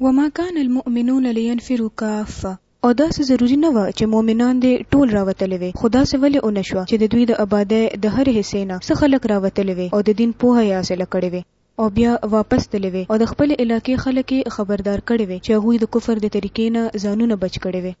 وما کان المؤمنون لینفروا کافه او داسې ضروري نه وه چې مؤمنان دې ټول راوتلې وې خو داسې ولې ونه شوه چې د دوی د ابادۍ د هرې حصې نه څه خلک راوتلې وې او د دین پوهه یې حاصله کړې وې او بیا واپس تللې وې او د خپلې علاقې خلک یې خبردار کړې وې چې هغوی د کفر د طریقې نه ځانونه بچ کړې وې.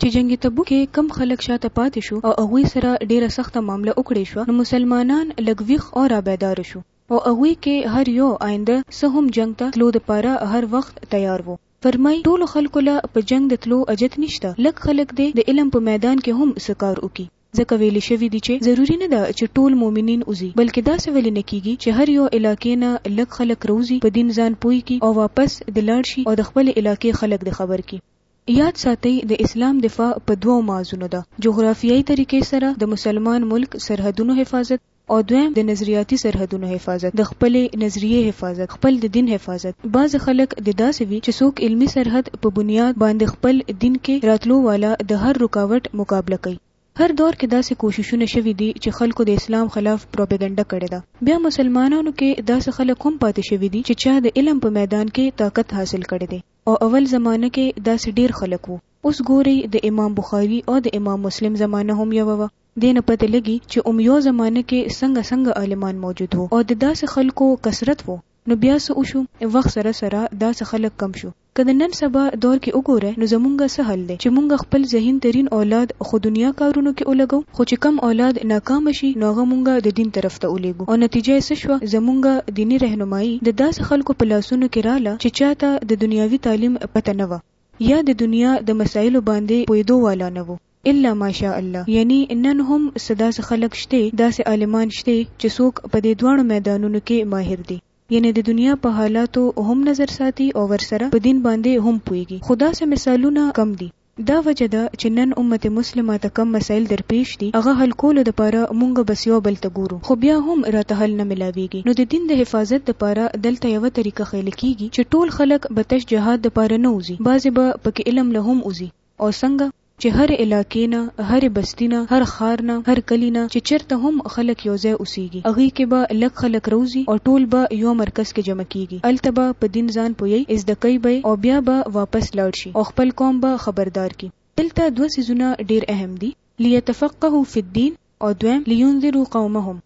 چې جنګ تبوک کې کم خلک شاته پاتې شو او هغوی سره ډیره سخته معامله وکړې شوه نو مسلمانان لږ ویښ او رابیدار شو او هغوی کې هر يو آينده څه هم جنګ ته تلو د پاره هر وخت تيار وو. فرمايي، ټولو خلکو له په جنګ د تلو حاجت نشته، لږ خلک دې د علم په ميدان کې هم څه کار وکړي، ځکه ويل شوي دي چې ضروري نه ده چې ټول مؤمنين وځي، بلکې داسې ولې نه کيږي چې هر يو علاقې نه لږ خلک راوځي، په دين ځان پوه کړي او واپس دې لاړ شي او د خپلې علاقې خلک دې خبر کړي. ياد ساتئ، د اسلام دفاع په دوو محاذونو ده، جغرافيايي طريقې سره د مسلمان ملک سرحدونو حفاظت، او دویم د نظریاتي سرحدونو حفاظت، د خپلې نظریې حفاظت، خپل د دین حفاظت. بعضې خلک د داسې وي چې څوک علمي سرحد په بنیاد باندې خپل دین کې راتلو والا د هر رکاوټ مقابله کوي. هر دور کې داسې کوششونه شوي دي چې خلکو د اسلام خلاف پروپیګنډه کړې ده. بیا مسلمانانو کې داسې خلک هم پاتې شوي دي چې چا د علم په میدان کې طاقت حاصل کړی دی او اول زمانه کې داسې ډیر خلک وو. اوس ګورئ د امام بخاري او د امام مسلم زمانه هم یوه وه. دې نه پته لګي چې اوم يو زمانه کې څنګه څنګه عالمان موجود وو او د داسې خلکو کثرت وو نو بيا څه وشو وخت سره سره داسې خلک کم شو که د نن سبا دور کې وګورئ نو زمونږ څه حل دی چې مونږ خپل ذهين ترين اولاد خو دنيا کارونو کې ولګوو خو چې کم اولاد ناکام شي نو هغه مونږ د دين طرف ته وليږو او نتيجه يې څه شوه زمونږ ديني رهنمايي د داسې خلکو په لاسونو کې راله چې چاته د دنياوي تعليم پته نه وه يا د دنيا د مسايلو باندې پوهيدو والا نه وو. الا ماشاء الله یعنی نن هم څه داسې خلک شته داسې عالمان شته چې څوک په دې دواړو میدانونو کې ماهر دي یعنی د دنیا په حالاتو هم نظر ساتي او ورسره په دین باندې هم پوهیږي خو داسې مثالونه کم دي دا وجه ده چې نن امت مسلمه ته کم مسایل در پیش دي هغه حل کولو لپاره مونږ بس یو بل ته ګورو خو بیا هم راته حل نه ملاویږي نو د دین د حفاظت لپاره دلته یوه طریقه ښیل کیږي چې ټول خلک به تش جهاد لپاره نه وځي بعضې به پکې علم له هم وځي او څنګه چې هرې علاقې نه، هرې بستي نه، هر ښار نه، هر کلي نه چې چېرته هم خلک یو ځای اوسېږي، هغوی کې به لږ خلک راوځي او ټول به یو مرکز کې جمع کېږي، هلته به په دین ځان پوهوي، زده کوي به یې او بیا به واپس لاړ شي او خپل قوم به خبردار کړي. دلته دوه څیزونه ډېر اهم دي، لیتفقهوا فی الدین او دویم لینذروا قومهم.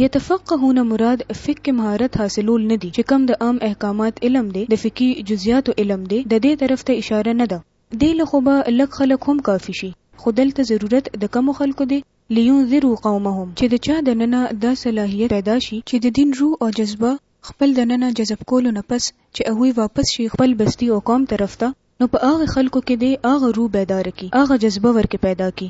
یتفقهوا نه مراد فقه مهارت حاصلول نه دي چې کوم د عام احکامات علم دی، د فقهي جزیاتو علم دی، د دې طرف ته اشاره نه ده، دې له خو به لږ خلک هم کافي شي، خو دلته ضرورت د کمو خلکو دی، لینذرو قومهم، چې د چا دننه دا صلاحیت پیدا شي چې د دین روح او جذبه خپل دننه جذب کولو نه پس چې هغوی واپس شي خپل بستي او قوم طرف ته نو په هغه خلکو کې دې هغه روح بیداره کړي، هغه جذبه ورکې پیدا کړي.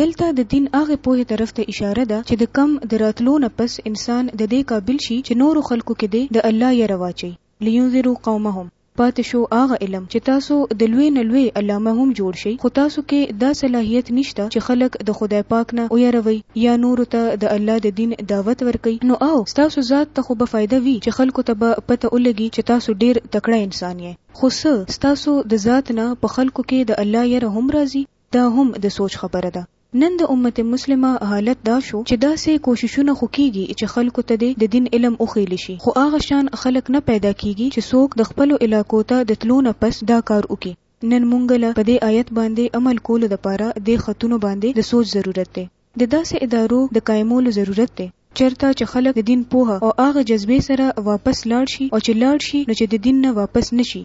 دلته د دین هغې پوهې طرف ته اشاره ده چې د کوم د راتلو نه پس انسان ددې قابل شي چې نورو خلکو کې دې د الله یره واچوي. لینذروا قومهم پاتې شو هغه علم چې تاسو د لوی نه لوی علامه هم جوړ شئ خو تاسو کې دا صلاحیت نشته چې خلک د خدای پاک نه ویاروئ یا نورو ته د الله د دین دعوت ورکړئ نو او ستاسو ذات ته خو به فایده وي چې خلکو ته به پته ولګي چې تاسو ډیر تکړه انسان یئ خو څه ستاسو د ذات نه په خلکو کې د الله یره هم راځي دا هم د سوچ خبره ده. نن د امت مسلمه حالت دا شو چې داسې کوششونه خو کیږي چې خلکو ته دې د دین علم وښیل شي خو هغه شان خلک نه پیدا کیږي چې څوک د خپلو علاقو ته د تلو نه پس دا کار وکړي. نن مونږ له په دې آیت باندې عمل کولو دپاره دې خطونو باندې د سوچ ضرورت دی. د داسې ادارو د قایمولو ضرورت دی چرته چې خلک د دین پوهه او هغه جذبې سره واپس لاړ شي او چې لاړ شي نو چې د دین نه واپس نه شي.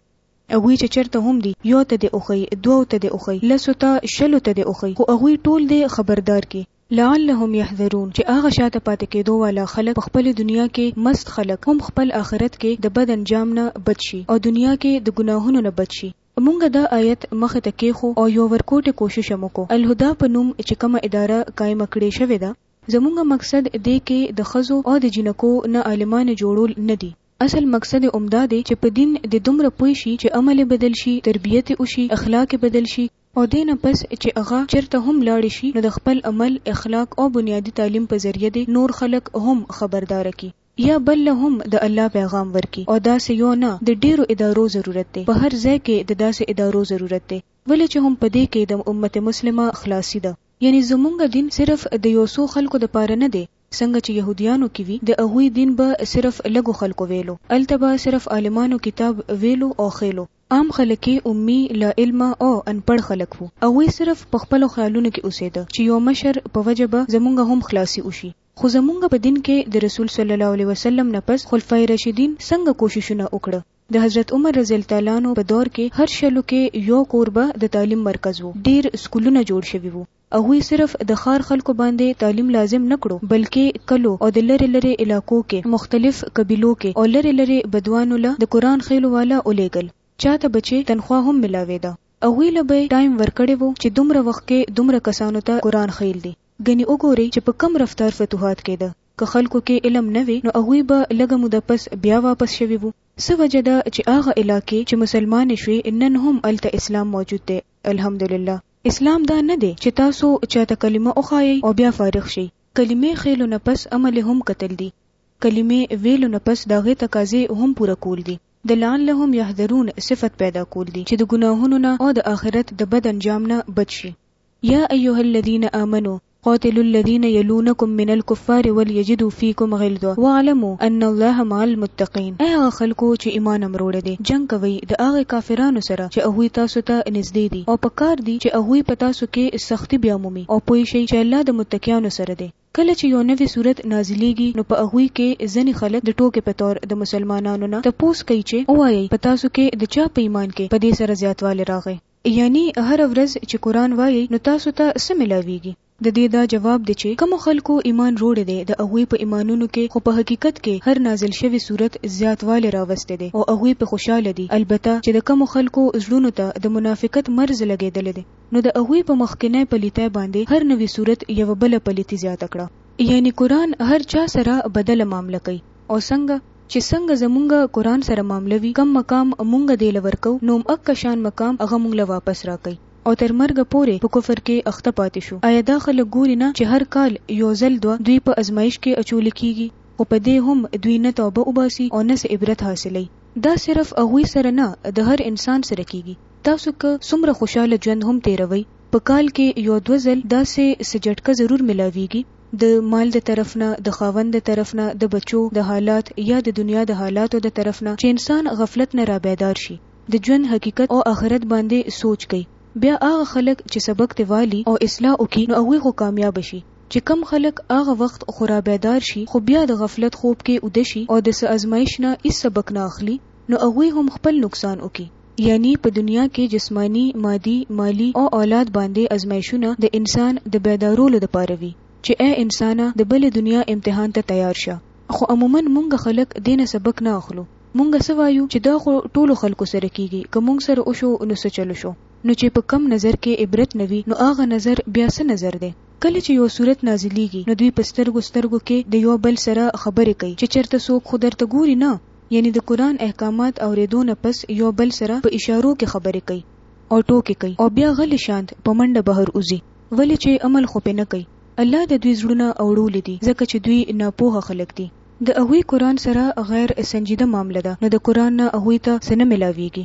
هغوی چې چرته هم دي يو ته دې وښيي، دوو ته دې وښيي، لسو ته، شلو ته دې وښيي، خو هغوی ټول دې خبردار کړي. لعلهم يحذرون چې هغه شاته پاتې کېدو والا خلک په خپلې دنيا کې مست خلک هم خپل آخرت کې د بد انجام نه بچ شي او دنيا کې د ګناهونو نه بچ شي. مونږ دا آيت مخ ته کېښو او يو ورکوټې کوشش هم وکړو. الهدی په نوم چې کومه اداره قائمه کړې شوې ده، زمونږ مقصد دې کې د ښځو او د جينکو نه عالمانې جوړول نه دي، اصل مقصد يې همدا دی چې په دين دې دومره پوه شي چې عمل يې بدل شي، تربيت يې وشي، اخلاق يې بدل شي، او دې نه پس چې هغه چرته هم لاړ شي نو د خپل عمل، اخلاق او بنيادي تعليم په ذريعه دې نور خلک هم خبردار کړي يا بل له هم د الله پيغام ورکړي او داسې يو نه د ډېرو ادارو ضرورت دی، په هر ځای کې د داسې ادارو ضرورت دی ولې چې هم په دې کې د امت مسلمه خلاصي ده، يعنې زمونږ دين صرف د يو څو خلکو د پاره نه دی، څنګه چې یهودیانو کې وي د هغوی دین به صرف لږو خلکو ویلو، هلته به صرف عالمانو کتاب ویلو او ښیلو، عام خلک یې امي، لا علمه او ان پړ خلک وو، هغوی صرف په خپلو خیالونو کې اوسېده چې یو مشر په وجه به زمونږ هم خلاصي وشي، خو زمونږ په دین کې د رسول صلی الله علیه وسلم نه پس خلفای راشدین څنګه کوششونه وکړه، د حضرت عمر رضی الله تعالی عنه په دور کې هر شلو کې یو کور به د تعلیم مرکز وو، ډېر سکولونه جوړ شوي وو. هغوی صرف د ښار خلکو باندې تعلیم لازم نه کړو بلکې کلو او د لرې لرې علاقو کې مختلف قبیلو کې او لرې لرې بدوانو له د قرآن خیلو والا ولېږل چا ته به چې تنخوا هم ملاوېده هغوی له به یې ټایم ورکړی و چې دومره وخت کې دومره کسانو ته قرآن خیل دي ګنې وګورئ چې په کوم رفتار فتوحات کېده که خلکو کې علم نه وی نو هغوی به لږه موده پس بیا واپس شوي وو څه وجه ده چې هغه علاقې چې مسلمانې شوې نن هم هلته اسلام موجود دی. الحمدلله اسلام دا نه دی چی تاسو چاته کلمه وښایی او بیا فارغ شی کلمه ښیلو نه پس عمل هم کتل دی کلمه ویلو نه پس دهغی تقاضی هم پوره کول دی د لعلهم یحذرون صفت پیدا کول دی چی د ګناهونو نه او د آخرت د بد انجام نه بچ شی یا ایها الذین آمنوا قاتلوا الذين يلونكم من الكفار وليجدوا فيكم غلظة واعلموا ان الله مع المتقين اي هغه خلکو چې ايمان هم روړی دی جنګ کوئ د هغه کافرانو سره چې هغوی تاسو ته نزدې دي او په کار دي چې هغوی په تاسو کې سختي بيا ومومي او پوه شئ چې الله د متقيانو سره دی. کله چې يو نوی سورت نازليږي نو په هغوی کې ځني خلک د ټوکې په طور د مسلمانانو نه تپوس کوي چې ووايئ په تاسو کې د چا په ايمان کې په دې سره زياتوالی راغی؟ یعنی هره ورځ چې قرآن وایئ نو تاسو ته څه ملاویږي؟ د دې دا جواب دی چې کومو خلکو ایمان روړی دی د هغوی په ایمانونو کې خو په حقیقت کې هر نازل شوی سورت زیاتوالی راوستی دی او هغوی پرې خوشحاله دي البته چې د کومو خلکو زړونو ته د منافقت مرض لګیدلی دی نو د هغوی په مخکنی پلیتی باندې هر نوی سورت یوه بله پلیتی زیاته کړه یعنی قرآن هر چا سره بدله معامله کوي او څنګه؟ چې څنګه زمونږ قرآن سره معامله وي، کوم مقام مونږ دې له ورکوو، نو اکه شان مقام هغه مونږ له واپس راکوي. او تر مرګه پورې په کفر کې اخته پاتې شو، ایا دا خلک ګوري نه چې هر کال یو ځل دوه دوی په ازمایش کې اچولي کیږي، خو په دې هم دوی نه توبه اوباسي او نه څه عبرت حاصلوي. دا صرف هغوی سره نه د هر انسان سره کیږي، تاسو که څومره خوشحاله ژوند هم تیروئ، په کال کې یو دوه ځل داسې څه جټکه ضرور ملاویږي، د مال د طرف نه، د خاوند د طرف نه، د بچو د حالات یا د دنیا د حالاتو د طرف نه چې انسان غفلت نه رابیدار شي، د ژوند حقیقت او اخرت باندې سوچ کوي. بیا هغه خلک چې سبق ترې والی او اصلاح وکړي نو هغوی خو کامیاب شي، چې کوم خلک هغه وخت خو رابیدار شي خو بیا د غفلت خوب کې اوده شي او د څه ازمایش نه هیڅ سبق نه اخلي نو هغوی هم خپل نقصان وکړي. یعنی په دنیا کې جسمانی، مادی، مالی او اولاد باندې ازمایشونه د انسان د بیدارولو لپاره وی چې ای انسانه د بلې دنیا امتحان ته تیار شه خو عموما مونږ خلک دې نه سبق نه اخلو مونږ څه وایو چې دا خو ټولو خلکو سره کیږی که مونږ سره وشو نو څه چل وشو نو چې په کم نظر کې عبرت نه وی نو هغه نظر بیا څه نظر دی کله چې یو سورت نازلیږی نو دوی په سترګو سترګو کې د یو بل سره خبرې کوي چې چرته څوک خو درته ګوری نه یعنی د قرآن احکامات اوریدو نه پس یو بل سره په اشارو کې خبرې کوي او ټوکې کوي او بیا غلې شانت په منډه بهر وځي ولې چې عمل خو پرې نه کوي الله د دوی زړونه اوړولي دي ځکه چې دوی ناپوهه خلک دي د هغوی قرآن سره غیر سنجیده معامله ده نو د قرآن نه هغوی ته څه نه ملاویږي.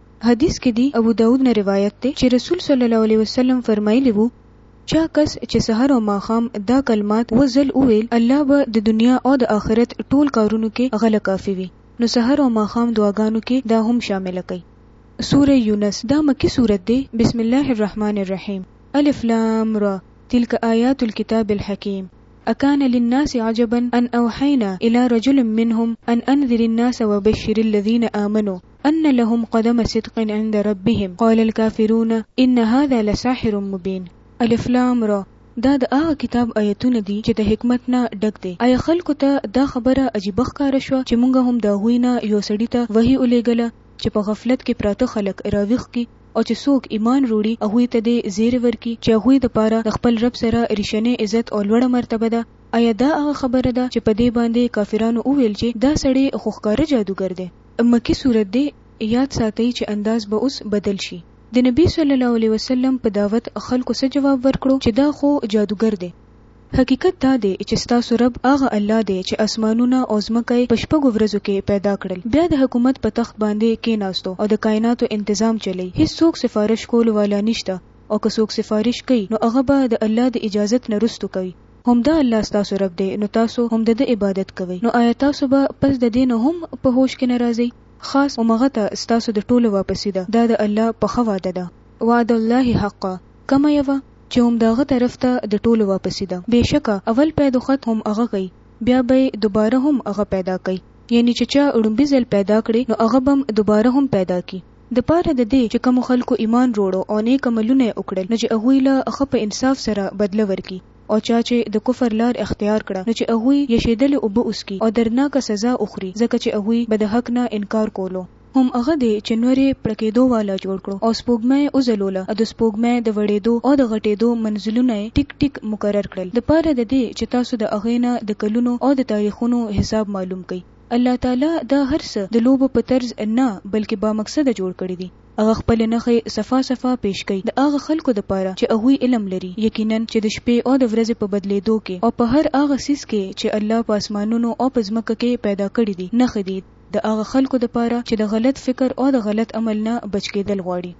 حدیث کې دي ابو داود نه روایت دی چې رسول صلی الله علیه وسلم فرمایلي وو، چا کس چې سحر او ماښام دا کلمات اووه ځل وویل الله به د دنیا او د آخرت ټول کارونو کې هغه له کافي وي نو سحر او ماښام دعاګانو کې دا هم شامله کړئ. سورة یونس، دا مکي سورت دی، بسم الله الرحمن الرحیم، الف لام را، تلک آیات الکتاب الحکیم، اکان للناس عجبا ان اوحینا الی رجل منهم ان انذر الناس وبشر الذین آمنوا، ان لهم قدم صدق عند ربهم قال الكافرون ان هذا لساحر مبين الف لام را دا د هغه کتاب آیتونه دي چې د حکمت نه ډک دی آیا خلکو ته دا خبره عجیبه ښکاره شوه چې مونږ هم د هغوی نه یو سړي ته وحی ولیږله چې په غفلت کې پراته خلک راویښ کړي او چې څوک ایمان روړي هغوی ته دې زیری ورکړي چې هغوی د پاره د خپل رب سره ریشنې عزت او لوړه مرتبه ده آیا دا هغه خبره ده چې په دې باندې کافرانو وویل چې دا سړی خو ښکاره جادوګر دی مکي سورت دی یاد ساتئ چې انداز به اوس بدل شي د نبي صلی الله علیه وسلم په دعوت خلکو څه جواب ورکړو چې دا خو جادوګر دی حقیقت دا دی چې ستاسو رب هغه الله دی چې اسمانونه او ځمکه یې په شپږو ورځو کې پیدا کړل بیا د حکومت په تخت باندې کېناستو او د کایناتو انتظام چلی هیڅوک سفارش کولو والا نشته او که څوک سفارش کوي نو هغه به د الله د اجازت نه رستو کوي همدا الله ستاسو رب دی نو تاسو هم د ده عبادت کوئ، نو آیا تاسو به پس د دې نه هم په هوش کې نه راځئ؟ خاص همغه ته ستاسو د ټولو واپسي ده، دا د الله پخه وعده ده، وعد الله حقا، کومه یوه چې هم د هغه طرف ته د ټولو واپسي ده، بېشکه اول پیدوخت هم هغه کوي بیا به یې دوباره هم هغه پیدا کوي، یعنې چې چا ړومبي ځل پیدا کړې نو هغه به هم دوباره هم پیدا کړي. د پاره د دې چې کومو خلکو ایمان روړو او نیک عملونه یې وکړل نو چې هغوی له ښه په انصاف سره بدله ورکړي او چا چې د کفر لار اختیار کړه نو چې هغوی یشیدلې اوبه وڅکي او دردناکه سزا وخوري ځکه چې هغوی به د حق نه انکار کولو. هم هغه دی چې نور یې پړکیدو والا جوړ کړو او سپوږمۍ یې وځلوله او د سپوږمۍ د وړیدو او د غټیدو منزلونه یې ټیک ټیک مقرر کړل د پاره د دې چې تاسو د هغې نه د کلونو او د تاریخونو حساب معلوم کړئ. الله تعالی دا هر څه د لوبو په طرز نه بلکې با مقصده جوړ کړي دي. هغه خپلې نښې صفا صفا پېش کوي د هغه خلکو لپاره چې هغوی علم لري، یقیناً چې د شپې او د ورځې په بدلېدو کې او په هر هغه څیز کې چې الله په اسمانونو او په ځمکه کې پیدا کړي دي نښې دي د هغه خلکو لپاره چې د غلط فکر او د غلط عمل نه بچ کېدل غواړي.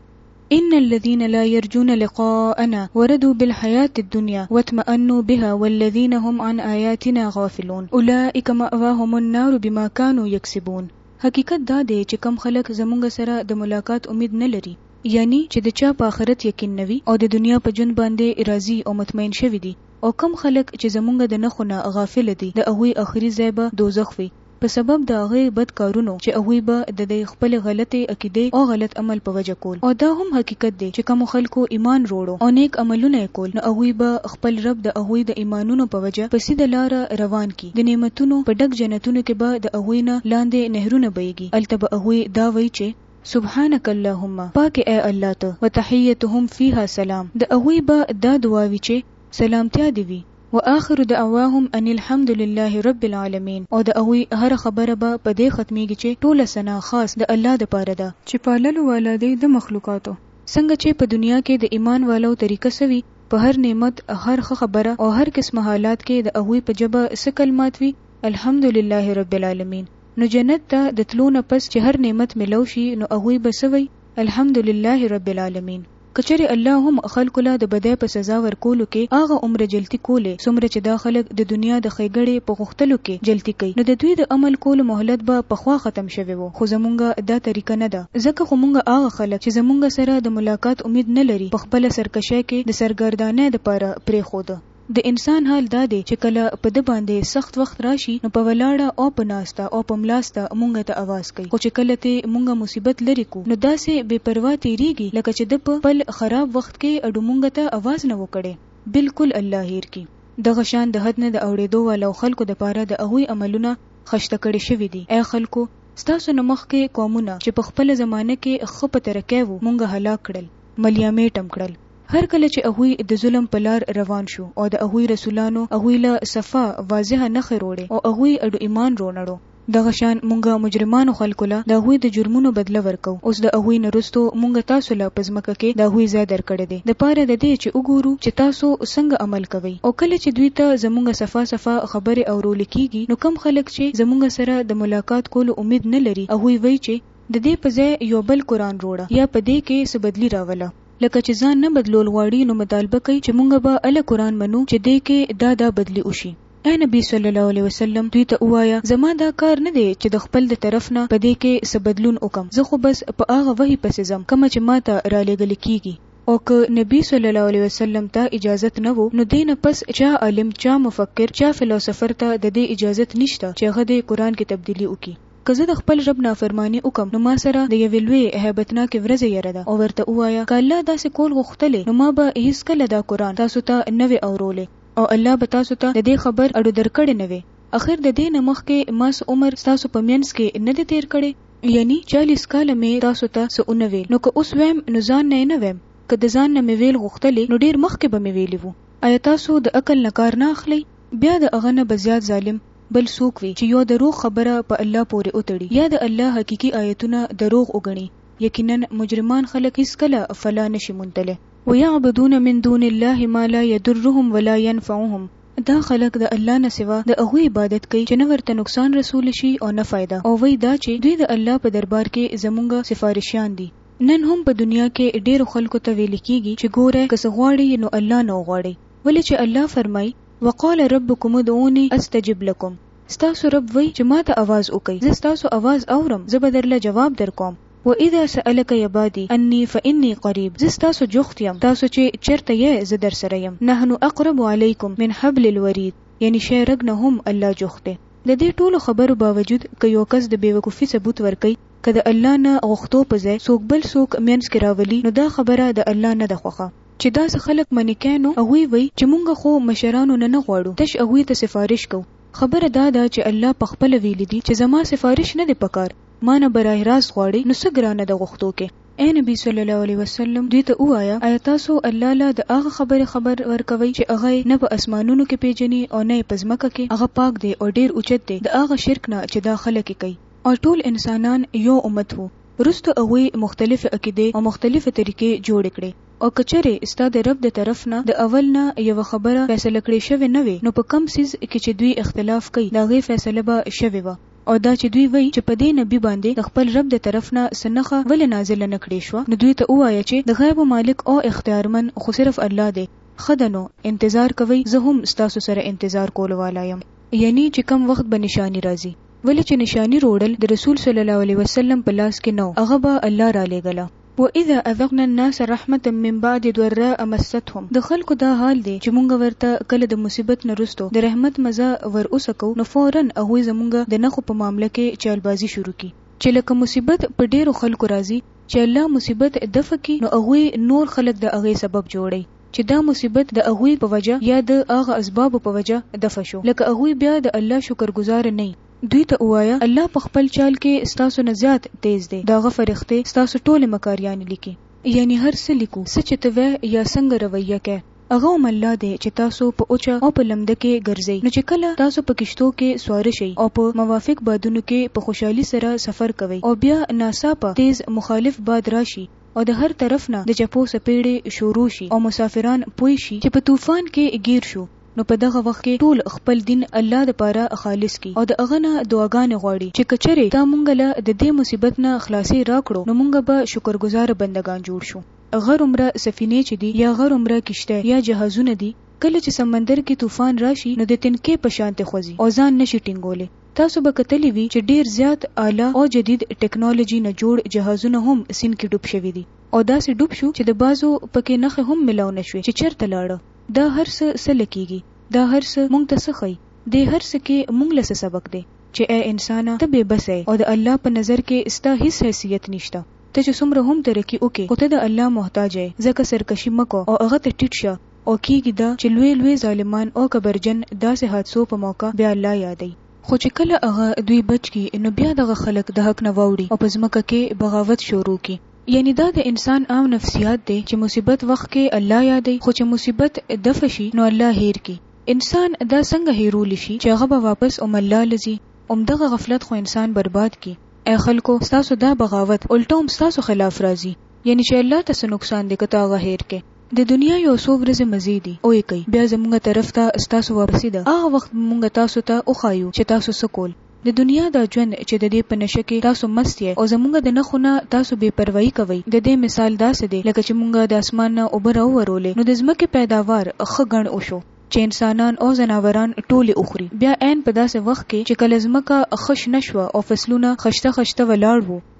ان الذين لا يرجون لقاءنا ورضوا بالحياة الدنيا واطمأنوا بها والذين هم عن آياتنا غافلون اولئک مأواهم النار بما كانوا يکسبون حقیقت دا دی چې کوم خلک زمونږ سره د ملاقات امید نه لري یعنی چې د چا په آخرت یقین نه وي او د دنیا په ژوند باندې راضي او مطمئن شوي دي او کوم خلک چې زمونږ د نښو نه غافل دي د هغوی آخري ځای به دوزخ وي. په سبب د هغه بد کارونو چې هغوی به د دی خپلې غلطې عقیدې او غلط عمل په وجه کول او دا هم حقیقت دی چې کومو خلکو ایمان روړو او نیک عملونه یې کول نو هغوی به خپل رب د هغوی د ایمانونو په وجه په سیده لاره روان کړي د نعمتونو په ډک جنتونو کې به د هغوی نه لاندې نهرونه بهیږي هلته به هغوی دا وایي چې. سبحانک اللهم پاک ای الله ته وتحیتهم فیها سلام د هغوی به دا دعا وي چې سلامتیا دې وي واخر دعواهم ان الحمد لله رب العالمين او د هغوی هره خبره به په دې ختميږي چې ټوله ثنا خاص د الله د پاره ده، چې پاللو والا دی د مخلوقاتو، څنګه چې په دنيا کې د ايمان والو طريقه څه وي، په هر نعمت، هر ښه خبره او هر قسمه حالات کې د هغوی په ژبه څه کلمات وي، الحمد لله رب العالمين، نو جنت ته د تلو نه پس چې هر نعمت ملو شي نو هغوی به څه وائي، الحمد لله رب العالمين. که چېرې الله هم خلکو له د بدۍ په سزا ورکولو کې هغه عمره جلتي کولې څومره چې دا خلک د دنیا د ښېګړې په غوښتلو کې جلتي کوي نو د دوی د عمل کولو مهلت به پخوا ختم شوی وو خو زمونږ دا طریقه نه ده ځکه خو مونږ هغه خلک چې زمونږ سره د ملاقات امید نه لري په خپله سرکشۍ کې د سرګردانۍ لپاره پرېښوده. د انسان حال دا دی چې کله په ده باندې سخت وخت راشي نو په ولاړه او په ناسته او په ملاسته مونږ ته اواز کوي خو چې کله ترې مونږ مصیبت لرې کړو نو داسې بې پروا تېرېږي لکه چې ده په خپل خراب وخت کې اډو مونږ ته اواز نه و کړی بلکل الله هېر کړي دغه شان د حد نه د اورېدو والو خلکو دپاره د هغوی عملونه خشته کړې شوي دي ای خلکو ستاسو نه مخکې قومونه چې په خپله زمانه کې ښه په ترقۍ وو مونږ هلاک کړل ملیامېټم کړل. هر کله چې هغوی د ظلم په لار روان شو او د هغوی رسولانو هغوی له صفا، واضح، نښې روړې او هغوی اډو ایمان روڼړو. دغه شان مونږ مجرمانو خلکو له د هغوی د جرمونو بدله ورکوو. اوس د هغوی نه رستو مونږ تاسو له په ځمکه کې د هغوی ځای درکړی دی د پاره د دې چې وګورو چې تاسو څنګه عمل کوئ. او کله چې دوی ته زمونږ صفا صفا خبرې اورولې کیږي نو کوم خلک چې زمونږ سره د ملاقات کولو امید نه لري هغوی وایي چې د دې په ځای یو بل قرآن روړه یا په دې کې څه بدلي راوله. لکه چې ځان نه بدلول غواړي نو مطالبه کوي چې مونږ به ال قرآن منو چې دې کې دا دا بدلی وشي اې نبی صلی الله علیه وسلم دوی ته ووایه زما دا کار نه دی چې د خپل د طرف نه په دې کې څه بدلون وکم زه خو بس په هغه وحی پسې ځم کومه چې ما ته رالیږل کیږي او که نبی صلی الله علیه وسلم ته اجازت نه وو نو دینه پس چا عالم چا مفکر چا فلسفر ته د دې اجازت نشته چې هغه د قرآن کې تبدیلی وکړي که زه د خپل رب نافرماني وکړم نو ما سره د یوې لویې هیبتناکې ورځې یره ده او ورته ووایه، که الله داسې کول غوښتلی نو ما به هیڅکله دا قرآن تاسو ته نه وی اورولی او الله به تاسو ته د دې خبر اډو درکړی نه وی، اخر د دې نه مخکې ما څه عمر ستاسو په مینځ کې نه دی تیر کړی؟ یعنی چالیس کاله مې تاسو ته څه ونه ویل نو که اوس ویم نو ځان نه یې نه ویم، که د ځان نه مې ویل غوښتلی نو ډیر مخکې به مې ویلي وو، ایا تاسو د عقل نه کار نه اخلئ؟ بیا د هغه نه به زیات ظالم بل څوک وي چې يو دروغ خبره په الله پورې وتړي يا د الله حقيقي آيتونه دروغ وګڼي يقيناً مجرمان خلک هيڅکله فلاح نه شي موندلی. ويعبدون من دون الله ما لا يضرهم ولا ينفعهم دا خلک د الله نه سوا د هغو عبادت کوي چې نه ورته نقصان رسولی شي او نه فايده او وي دا چې دوی د الله په دربار کې زمونږ سفارشيان دي. نن هم په دنيا کې ډيرو خلکو ته ويل کيږي چې ګوره که څه غواړئ نو الله نه وغواړئ ولې چې الله فرمايي، وقال ربکم ادعونی استجب لکم ستاسو رب وایي چې ماته اواز وکړئ زه ستاسو اواز اورم زه به درله جواب درکوم واذا سألک عبادی عنی فإنی قریب زه ستاسو جوخت یم تاسو چې چرته یئ زه درسره یم نحن اقرب علیکم من حبل الورید یعنی شی رګ نه هم الله جوخت دی د دې ټولو خبرو باوجود که یو کس د بیوقوفي ثبوت ورکوي که د الله نه غوښتو په ځای څوک بل څوک مینځ کې راولي نو دا خبره د الله نه ده خوښه. چې داسې خلک منیکین نو هغوی وایي چې مونږ خو مشرانو نه نه غواړو تش هغوی ته سفارش کوو خبره دا ده چې الله په خپله ویلي دي چې زما سفارش نه دی پکار مانه براه راست غواړئ نو څه ګرانه ده غوښتو کې اې نبی صلی الله علیه وسلم دوی ته ووایه ایا تاسو الله له د هغه خبرې خبر ورکوئ چې هغه یې نه په اسمانونو کې پیژني او نه یې په ځمکه کې هغه پاک دی او ډیر اوچت دی د هغه شرک نه چې دا خلک یې کوي او ټول انسانان یو امت وو. وروسته هغوی مختلفې عقیدې او مختلفې طریقې جوړې کړې او که چېرې ستا د رب د طرف نه د اول نه یوه خبره فیصله کړې شوې نه وی نو په کوم څیز کې چې دوی اختلاف کوي د هغې فیصله به شوې وه او دا چې دوی وایي چې په دې نبی باندې د خپل رب د طرف نه څه نښه ولې نازله نه کړې شوه نو دوی ته ووایه چې د غیبو مالک او اختیارمن خو صرف الله دی ښه ده نو انتظار کوئ زه هم ستاسو سره انتظار کولو والا یم یعنی چې کوم وخت به نښانی راځي. ولې چې نشاني روړل د رسول صلی الله علیه وسلم په لاس کې نه و، هغه به الله رالېږله. واذا اذقنا الناس رحمة من بعد ضراء مستهم د خلکو دا حال دی چې مونږ ورته کله د مصیبت نه وروسته د رحمت مزه ور وڅکو نو فوراً هغوی زمونږ د نښو په معامله کې چالبازي شروع کړي. چې لکه مصیبت په ډېرو خلکو راځي چې الله مصیبت دفع کړي نو هغوی نور خلک د هغې سبب جوړوي. چې دا مصیبت د هغوی په وجه یا د هغه اسبابو په وجه دفع شو لکه هغوی بیا د الله شکر ګزاره نه وي. دوی ته ووایه، الله په خپل چال کې ستاسو نه زیات تیز دی، د هغه فرښتې ستاسو ټولې مکاریانې لیکي. یعنې هر څه لیکو څه چې ته وایې یا څنګه رویه کوې. هغه هم الله دی چې تاسو په وچه او په لمده کې ګرځوي، نو چې کله تاسو په کښتو کې سواره شئ او په موافق بادونو کې په خوشحالي سره سفر کوئ او بیا ناڅاپه تیز مخالف باد راشي، او د هر طرف نه د چپو څپېړې شروع شي او مسافران پوه شي چې په طوفان کې ګېر شو نو په دغه وخت کې ټول خپل دين الله د پاره خالص کړي او د هغه نه دعاګانې غواړي چې که چرې تا مونږ له د دې مصيبت نه خلاصې راکړو نو مونږ به شکر ګذاره بندګان جوړ شو. غر عمره سفينې چې دي يا غر عمره کشتۍ يا جهازونه دي کله چې سمندر کې طوفان راشي نو د تنکۍ په شانتې خوځي او ځان نه شي ټينګولی. تاسو به کتلي وي چې ډېر زیات اعلی او جدید ټکنالوژي نه جوړ جهازونه هم سیند کې ډوب شوي دي او داسې ډوب شو چې د بعضو په کې نښې هم ملاو نه شوې چې چېرته لاړه؟ دا هر څه څه له کېږي؟ دا هر څه موږ ته څه ښيي؟ دې هر څه کې موږ له څه سبق دی چې ای انسانه! ته بې بسه یې او د الله په نظر کې ستا هیڅ حیثیت نشته. ته چې څومره هم ترقي وکړې خو ته د الله محتاج یې ځکه سرکشي مه کوه او هغه ته ټیټ شه او کیږي دا چې لوی لوی ظالمان او کبرجن داسې حادثو په موقع بیا الله یادوي. خو چې کله هغه دوی بچ کړي نو بیا دغه خلک د حق نه واوړي او په ځمکه کې بغاوت شروع کړي. یعنې دا د انسان عام نفسیات دی چې مصیبت وخت کې الله یادوي خو چې مصیبت دفع شي نو الله هیر کړي. انسان دا څنګه هیرولی شي چې هغه به واپس هم الله له ځي؟ هم دغه غفلت خو انسان برباد کړي. ای خلکو! ستاسو دا بغاوت الټه هم ستاسو خلاف راځي. یعنې چې الله ته څه نقصان دی که ته هغه هیر کړې؟ د دنیا یو څو ورځې مزې دي اوې کوي بیا زمونږ طرف ته ستاسو واپسي ده هغه وخت به مونږ تاسو ته وښایو چې تاسو څه کول د دنیا دا ژوند چې ددې په نشه کې تاسو مست یئ او زمونږ د نښو نه تاسو بې پروايي کوئ ددې مثال داسې دی لکه چې مونږ د اسمان نه اوبه راوورولې نو د ځمکې پیداوار ښه ګڼ وشو چې انسانان او ځناوران ټول یې وخوري بیا عین په داسې وخت کې چې کله ځمکه ښه شنه شوه او فصلونه خشته خشته ولاړ وو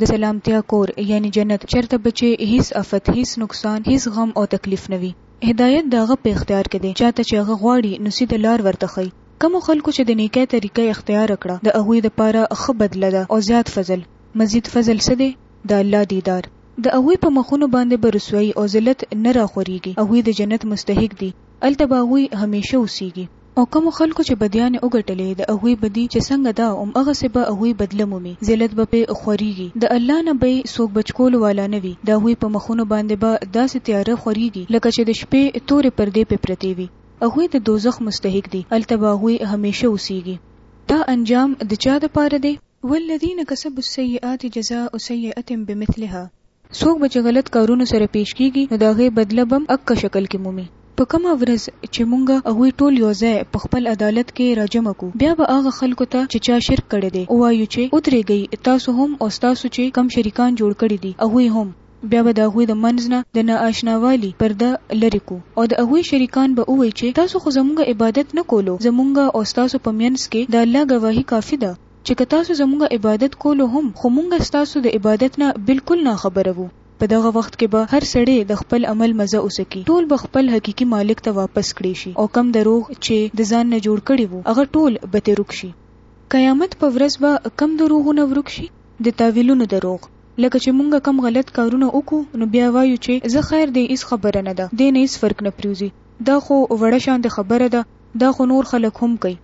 د سلامتیا کور یعنی جنت چرته به چی هیڅ افت، هیڅ نقصان، هیڅ غم او تکلیف نه وی. هدایت د هغه په اختیار کی دی چاته چی هغه غواړی نو سیده لار ورته ښیی. کومو خلکو چی د نیکی طریقه اختیار کړه د هغوی لپاره ښه بدله ده او زیات فضل. مزید فضل څه دی؟ د الله دیدار. د هغوی په مخونو باندی به رسوایی او ذلت نه راخوریږی. هغوی د جنت مستحق دی هلته به هغوی همیشه اوسیږی. او کومو خلکو چې بدیانې وګټلې د هغوی بدي چې څنګه ده هماغسې به هغوی بدله مومي، ذلت به پرې خورېږي، د الله نه به یې څوک بچ کولو والا نه وي، د هغوی په مخونو باندې به داسې تیاره خورېږي لکه چې د شپې تورې پردې پرې پرتې وي. هغوی د دوزخ مستحق دي، هلته به هغوی همېشه اوسېږي. دا انجام د چا دپاره دی؟ والذین کسبوا السیئات جزاء سیئة بمثلها څوک به چې غلط کارونو سره پېش کېږي نو د هغې بدله به هم اکه شکل کې مومي. په کومه ورځ چې مونږ هغوی ټول یو ځای په خپل عدالت کې را جمع کړو بیا به هغه خلکو ته چې چا شرک کړی دی ووایو چې ودرېږئ تاسو هم او ستاسو چې کوم شریکان جوړ کړي دي هغوی هم، بیا به د هغوی د منځ نه د نا اشناوالي پرده لرې کړو او د هغوی شریکان به ووایي چې تاسو خو زمونږ عبادت نه کولو، زمونږ او ستاسو په مینځ کې د الله ګواهي کافي ده. چې که تاسو زمونږ عبادت کولو هم خو مونږ ستاسو د عبادت نه بلکل نا خبره وو په دغه وخت کې به هر سړې د خپل عمل مزه وڅکي ټول به خپل حقیقي مالک ته واپس کړې شي او کوم دروغ چې د ځان نه جوړ کړي وو هغه ټول به ترې ورک شي قیامت په ورځ به کوم دروغونه ورک شي د تاویلونو دروغ لکه چې مونږ کوم غلط کارونه وکړو نو بیا وایو چې زه خیر دی هیڅ خبره نه ده دې نه هیڅ فرق نه پریوزي دا خو وړه شانته خبره ده دا خو نور خلک هم کوي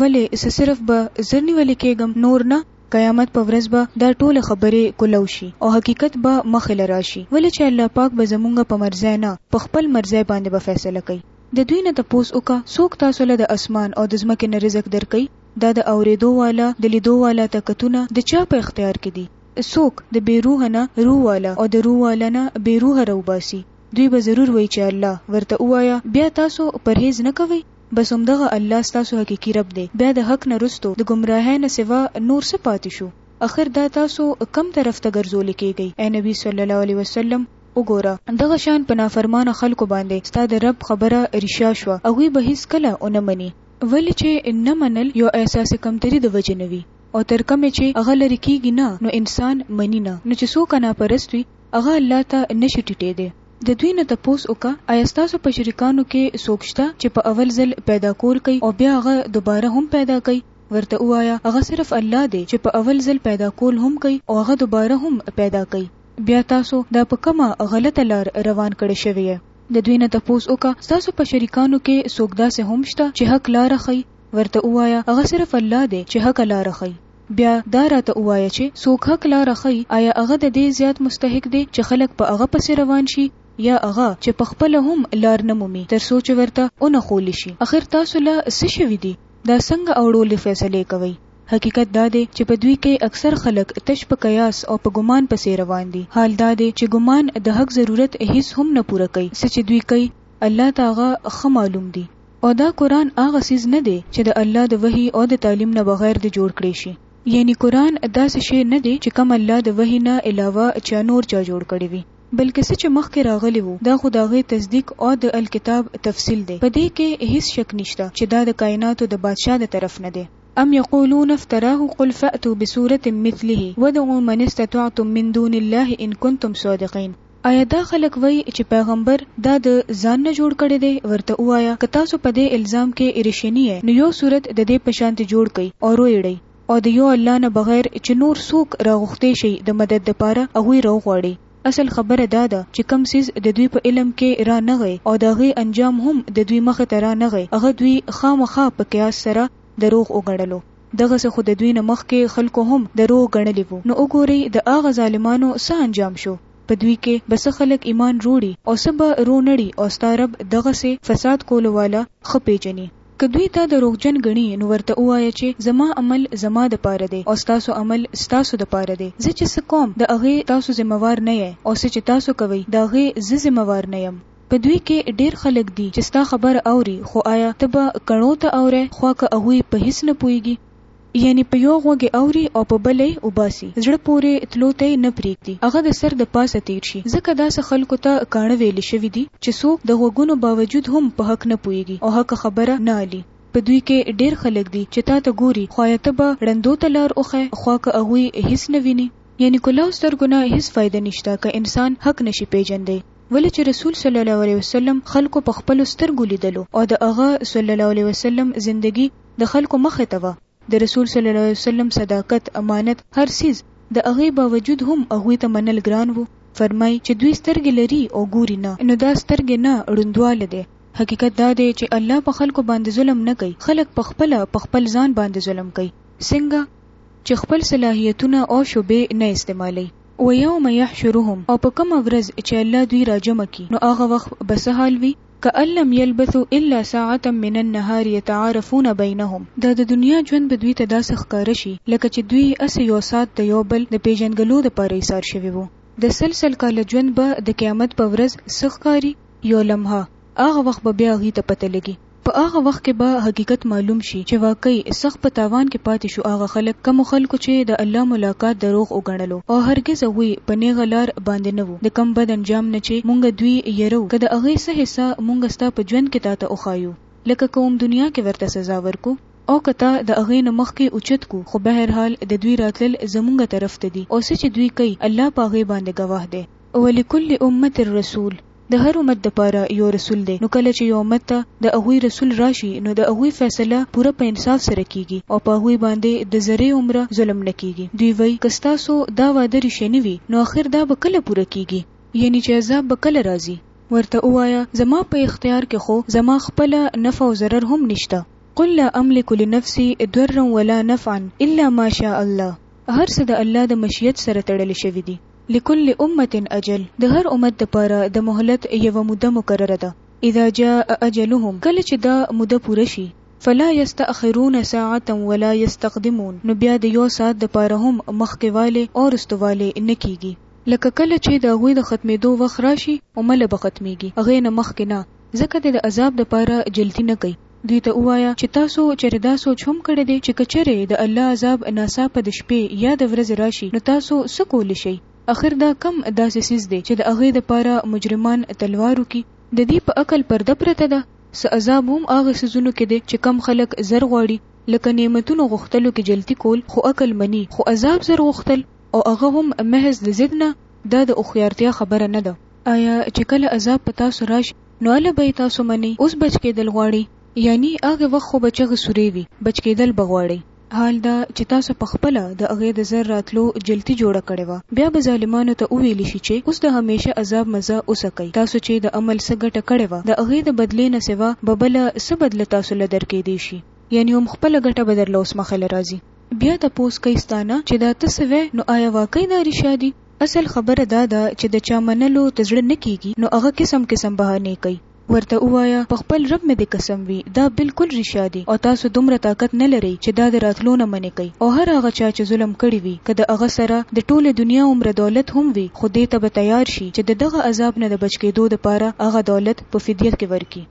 ولې څه صرف به زر نیول کېږم نور نه قیامت په ورځ به دا ټوله خبرې کولو شي او حقیقت به مخې له راشي ولې چې الله پاک به زمونږ په مرضی نه په خپل مرضی باندې به فیصله کوي د دوی نه تپوس وکړه څوک تاسو له د اسمان او د ځمکې نه رزق درکوي دا د اورېدو والا د لیدو والا طاقتونه د چا په اختیار کې دي څوک د بې روح نه روح والا او د روح والا نه بې روح راوباسي دوی به ضرور وایي چې الله، ورته ووایه، بیا تاسو پرهېز نه کوئ؟ بس همدغه الله ستاسو حقیقي رب دی، بیا د حق نه وروسته د ګمراهۍ نه سوا نور څه پاتې شو؟ اخر دا تاسو کوم طرف ته ګرځولي کېږئ؟ ای نبي صلی الله علیه وسلم! وګوره! دغه شان په نافرمانه خلکو باندې ستا د رب خبره رښیا شوه، هغوی به هېڅکله ونه مني. ولې چې نه منل یو احساس کمتري د وجې نه وي او تر کومې چې هغه لرې کېږي نه، نو انسان مني نه، نو چې څو کنا پرست وي، هغه الله ته نشي ټیټیدی د دوی نه تپوس وکه آیا ستاسو په شریکانو کې څوک شته چې په اول ځل پیدا کول کوي او بیا هغه دوباره هم پیدا کوي ورته ووایه هغه صرف الله دی چې په اول ځل پیدا کول هم کوي او هغه دوباره هم پیدا کوي بیا تاسو دا په کومه غلطه لار روان کړی شوی یې د دوی نه تپوس وکه ستاسو په شریکانو کې څوک داسې هم شته چې حق لاره خي ورته ووایه هغه صرف الله دی چې حق لاره خي بیا دا راته ووایه چې څوک حق لاره ښیي ایا هغه د دې زیات مستحق دی چې خلک په هغه پسې روان شي یا هغه چې په خپله هم لار نه مومي تر څو چې ورته ونښول شي اخر تاسو له څه شوي دي دا څنګه او ړولې فیصلې کوئ حقیقت دا دی چې په دوی کې اکثر خلک تش په قیاس او په ګمان پسې روان دي حال دا دی چې ګمان د حق ضرورت هیڅ هم نه پوره کوي څه چې دوی کوي الله ته هغه ښه معلوم دي. او دا قرآن هغه څیز نه دی چې د الله د وحي او د تعلیم نه بغیر دې جوړ کړی شي. یعنی قرآن داسې شی نه دی چې کوم الله د وحي نه علاوه چا نور چا جوړ کړی وي، بلکې څه چې مخکې راغلي وو دا خو د هغې تصدیق او د الکتاب تفصیل دی، په دې کې هیڅ شک نشته چې دا د کایناتو د بادشاه د طرف نه دی. ام یقولون افتراه قل فأتوا بسورة مثله وادعوا من استطعتم من دون الله ان کنتم صادقین. آیا دا خلک وایي چې پیغمبر دا د ځان نه جوړ کړی دی؟ ورته ووایه، که تاسو په دې الزام کې رښیني یئ، نو یو سورت د دې په شانتې جوړ کړئ او ویې ړئ، او د یو الله نه بغیر چې نور څوک راغوښتی شئ د مدد دپاره، هغوی راوغواړئ. اصل خبره دا ده چې کوم څیز د دوی په علم کې را نه غی او د هغې انجام هم د دوی مخې ته را نه غی، هغه دوی خامخا په قیاس سره دروغ وګڼلو. دغه څه خو د دوی نه مخکې خلکو هم دروغ ګڼلي وو، نو وګورئ د هغه ظالمانو څه انجام شو، په دوی کې به څه خلک ایمان روړي او څه به رو نړي او ستا رب دغسې فساد کولو واله ښه پېژني. که دوی تا دروغجن ګڼي نو ورته ووایه چې زما عمل زما دپاره دی او ستاسو عمل ستاسو دپاره دی، زه چې څه کوم د هغې تاسو ذمه وار نه یئ او څه چې تاسو کوئ د هغې زه ذمه وار نه یم. په دوی کې ډېر خلک دي چې ستا خبره اوري، خو آیا ته به کڼو ته اورې، خوا که هغوی په هیڅ نه پوهېږي؟ یعنې په یوه غوږ یې اوري او په بله یې وباسي، زړه پورې تلو ته یې نه پرېږدي، هغه د سر د پاسه تېر شي، ځکه داسې خلکو ته کاڼه ویل شوي دي چې څوک د غوږونو باوجود هم په حق نه پوهېږي او حقه خبره نه علي. په دوی کې ډېر خلک دي چې تا ته ګوري، خو آیا ته به ړندو ته لار وښیې، خوا که هغوی هیڅ نه ویني؟ یعنې کلاو سترګو نه هیڅ فایده نشته که انسان حق نه شي پېژندی. ولې چې رسول صلی الله علیه وسلم خلکو په خپلو سترګو لیدلو او د هغه صلی الله علیه وسلم زندګي د خلکو مخې ته وه، د رسول صلی الله علیه وسلم صداقت، امانت، هر څیز، د هغې باوجود هم هغوی ته منل ګران وو، فرمایي چې دوی سترګې لري او ګوري نه، نو دا سترګې نه ړوندوالی دی، حقیقت دا دی چې الله په خلکو باندې ظلم نه کوي، خلک په خپله په خپل ځان باندې ظلم کوي، څنګه؟ چې خپل صلاحیتونه او شبهې نه استعمالوي. ويوم يحشرهم او په کومه ورځ چې الله دوی راجمع کړي نو هغه وخت به څه حال وي؟ کأن لم يلبثوا الا ساعة من النهار يتعارفون بينهم د د دنيا ژوند به دوی ته داسې ښکاره شي لکه چې دوی هسې يو ساعت د يو بل د پېژندګلو لپاره ايسار شوي وو. د سل سل کاله ژوند به د قيامت په ورځ څه ښکاري؟ يو لمحه، هغه وخت به بيا هغوی ته پته لګي. په هغه وخت کې به حقیقت معلوم شي چې واقعي سخت په تاوان کې پاتې شو هغه خلک کومو خلکو چې د الله ملاقات دروغ وګڼلو او هرګز هغوی په نېغه لار باندې نه وو د کوم بد انجام نه چې مونږ دوی یروو که د هغې څه حصه مونږ ستا په ژوند کې تاته وښایو لکه که هم دنیا کې ورته سزا ورکړو او که تا د هغې نه مخکې اوچت کړو خو بهرحال د دوی راتلل زمونږ طرف ته دي او څه چې دوی کوي الله په هغې باندې ګواه دی. ولکل امة رسول، د هر امت دپاره يو رسول دی نو کله چې يو امت ته د هغوی رسول راشي نو د هغوی فيصله پوره په انصاف سره کيږي او په هغوی باندې د ذرې عمره ظلم نه کيږي دوی وايي که ستاسو دا وعده ريښيني وي نو اخر دا به کله پوره کيږي يعنې چې عذاب به کله راځي؟ ورته ووايه زما په اختيار کې خو زما خپله نفع او ضرر هم نشته قل لا املک لنفسي ضرا ولا نفعا الا ما شاء الله هر څه د الله د مشيت سره تړل شوي دي. لکل امة اجل د هر امت دپاره د مهلت یوه موده مقرره ده، اذا جاء اجلهم کله چې دا موده پوره شي، فلا یستأخرون ساعة ولا یستقدمون نو بیا د یو ساعت دپاره هم مخکې والی او رستو والی نه کیږي، لکه کله چې د هغوی د ختمیدو وخت راشي، عمله به ختمیږي هغې نه مخکې نه، ځکه دی د عذاب دپاره جلدي نه کوي. دوی ته ووایه چې تاسو چېرې دا سوچ هم کړی دی چې که چېرې د الله عذاب ناڅاپه د شپې یا د ورځې راشي نو تاسو څه کولی شئ؟ اخر دا کوم داسې څیز دی چې د هغې لپاره مجرمان تلوار وکړي؟ د دې په عقل پرده پرته ده. څه عذاب هم هغه څیزونو کې دی چې کوم خلک زر غواړي، لکه نعمتونو غوښتلو کې جلتي کول، خو عقل مني، خو عذاب زر غوښتل او هغه هم محض د ضد نه، دا د هوښیارتیا خبره نه ده. ایا چې کله عذاب په تاسو راشي نو اله به یې تاسو منئ، اوس بچ کېدل غواړئ، یعنی هغه وخت خو به چغې سورې وي، بچ کېدل به غواړئ، حال دا چې تاسو په خپله د هغې د زر راتلو جلتي جوړه کړې وه، بیا به ظالمانو ته وویل شي چې اوس د همېشه عذاب مزه وڅکئ، تاسو چې د عمل څه ګټه کړې وه، د هغې د بدلې نه سوا به بله څه بدله تاسو له درکېدی شي، یعنی هم خپله ګټه به درله اوس مخله راځي. بیا تپوس کوي ستانه چې دا ته څه وایې، نو آیا واقعي دا رښیا دي؟ اصل خبره دا ده چې د چا منلو ته زړه نه کېږي نو هغه قسم قسم بهانې کوي. ورته ووایه په خپل رب مې دې قسم وي دا بلکل رښیا دي او تاسو دومره طاقت نه لرئ چې دا د راتلو نه منع کړئ او هر هغه چا چې ظلم کړي وي که د هغه سره د ټولې دنیا عمره دولت هم وي خو دې ته به تیار شي چې د دغه عذاب نه د بچ کېدو لپاره هغه دولت په فدیه کې ورکړي.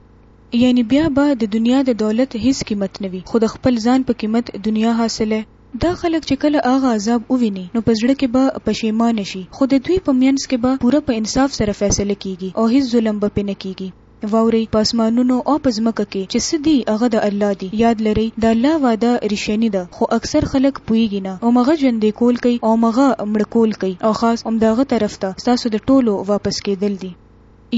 یعنې بیا به د دنیا د دولت هېڅ قیمت نه وي خو د خپل ځان په قیمت دنیا حاصله. دا خلک چې کله هغه عذاب وویني نو په زړه کې به پشیمانه شي، خو د دوی په مینځ کې به پوره په انصاف سره فیصله کیږي او هیڅ ظلم به پرې نه کیږي. واورئ! په اسمانونو او په ځمکه کې چې څه دي هغه د الله دي. یاد لرئ! د الله وعده ریښني ده، خو اکثر خلک پوهیږي نه. همغه ژوندی کول کوي او همغه مړه کول کوي او خاص همدهغه طرف ته ستاسو د ټولو واپس کیدل دي.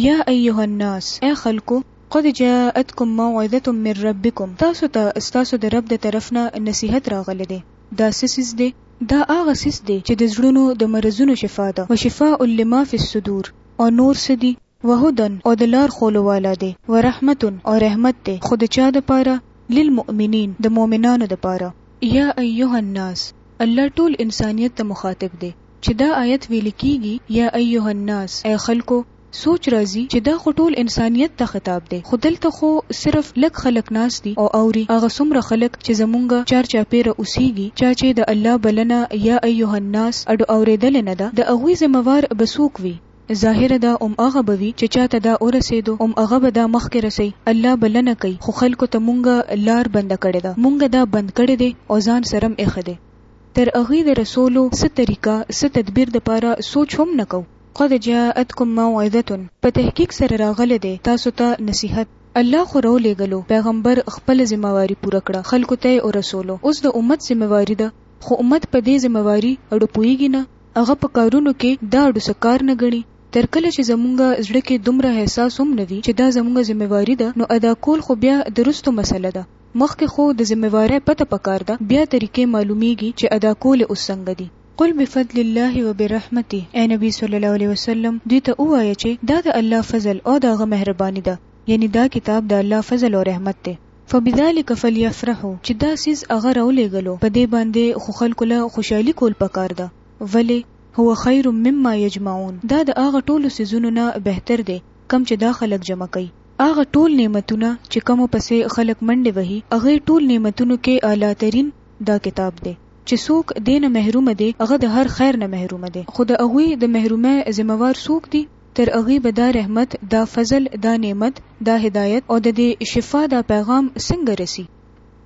یا ایها الناس، ای خلکو! قد جاءتکم موعظة من ربکم تاسو ته ستاسو د رب د طرف نه نصیحت راغلی دی، دا څه څیز دی؟ دا هغه څیز دی چې د زړونو د مرضونو شفا ده، وشفاء لما فی الصدور او نور څه دي؟ وهدی او د لار ښولو والا دی، ورحمة او رحمت دی، خو د چا دپاره؟ للمؤمنین د مؤمنانو دپاره. یا ایها الناس الله ټول انسانیت ته مخاطب دی، چې دا آیت ویل کیږي یا ایها الناس ای خلکو سوچ راځي چې دا خو ټول انسانیت ته خطاب دی خو دلته خو صرف لږ خلک ناست دي او اوري هغه څومره خلک چې زمونږ چار چاپیره اوسیږي چا چې د الله بلنه یا ایها الناس اډو اوریدلې نه ده د هغوی ذمه وار به څوک وي ظاهره ده هم هغه به وي چې چا ته دا اورسیدو هم هغه به دا مخکې رسوي الله بلنه کوي خو خلکو ته مونږ لار بنده کړې ده مونږ دا بند کړې دی او ځان سره هم ایښې دی تر هغوی د رسولو څه طریقه څه تدبیر دپاره سوچ هم نه کوو. قد جاءتکم موعظة په تحقیق سره راغلی دی تاسو ته نصیحت. الله خو راولیږلو پیغمبر خپله ذمه واري پوره کړه خلکو ته یې ورسولو اوس د امت ذمه واري ده خو امت په دې ذمه واري اړو پوهیږي نه هغه په کارونو کې دا اړو څه کار نه ګڼي تر کله چې زمونږ زړه کې دومره احساس هم نه وي چې دا زمونږ ذمه واري ده نو ادا کول خو بیا د وروسته مسله ده مخکې خو د ذمه وارۍ پته پکار ده بیا طریقې معلومیږي چې ادا کول یې اوس څنګه دي. قل بفضل الله وبرحمته، اې نبي صلی الله علیه وسلم! دوی ته ووایه چې دا د الله فضل او د هغه مهرباني ده، یعنې دا کتاب د الله فضل او رحمت دی. فبذلک فلیفرحو، چې دا څیز هغه راولېږلو، په دې باندې خو خلکو له خوشحالي کول پکار ده، ولې، هو خیر مما یجمعون، دا د هغه ټولو څیزونو نه بهتر دی کوم چې دا خلک جمع کوي. هغه ټول نعمتونه چې کومو پسې خلک منډې وهي، هغې ټول نعمتونو کې اعلی ترین دا کتاب دی. چې څوک دې نه محروم دی هغه د هر خیر نه محروم دی خو د هغوی د محرومۍ ذمه وار څوک دي؟ تر هغې به دا رحمت، دا فضل، دا نعمت، دا هدایت او ددې شفا دا پیغام څنګه رسي؟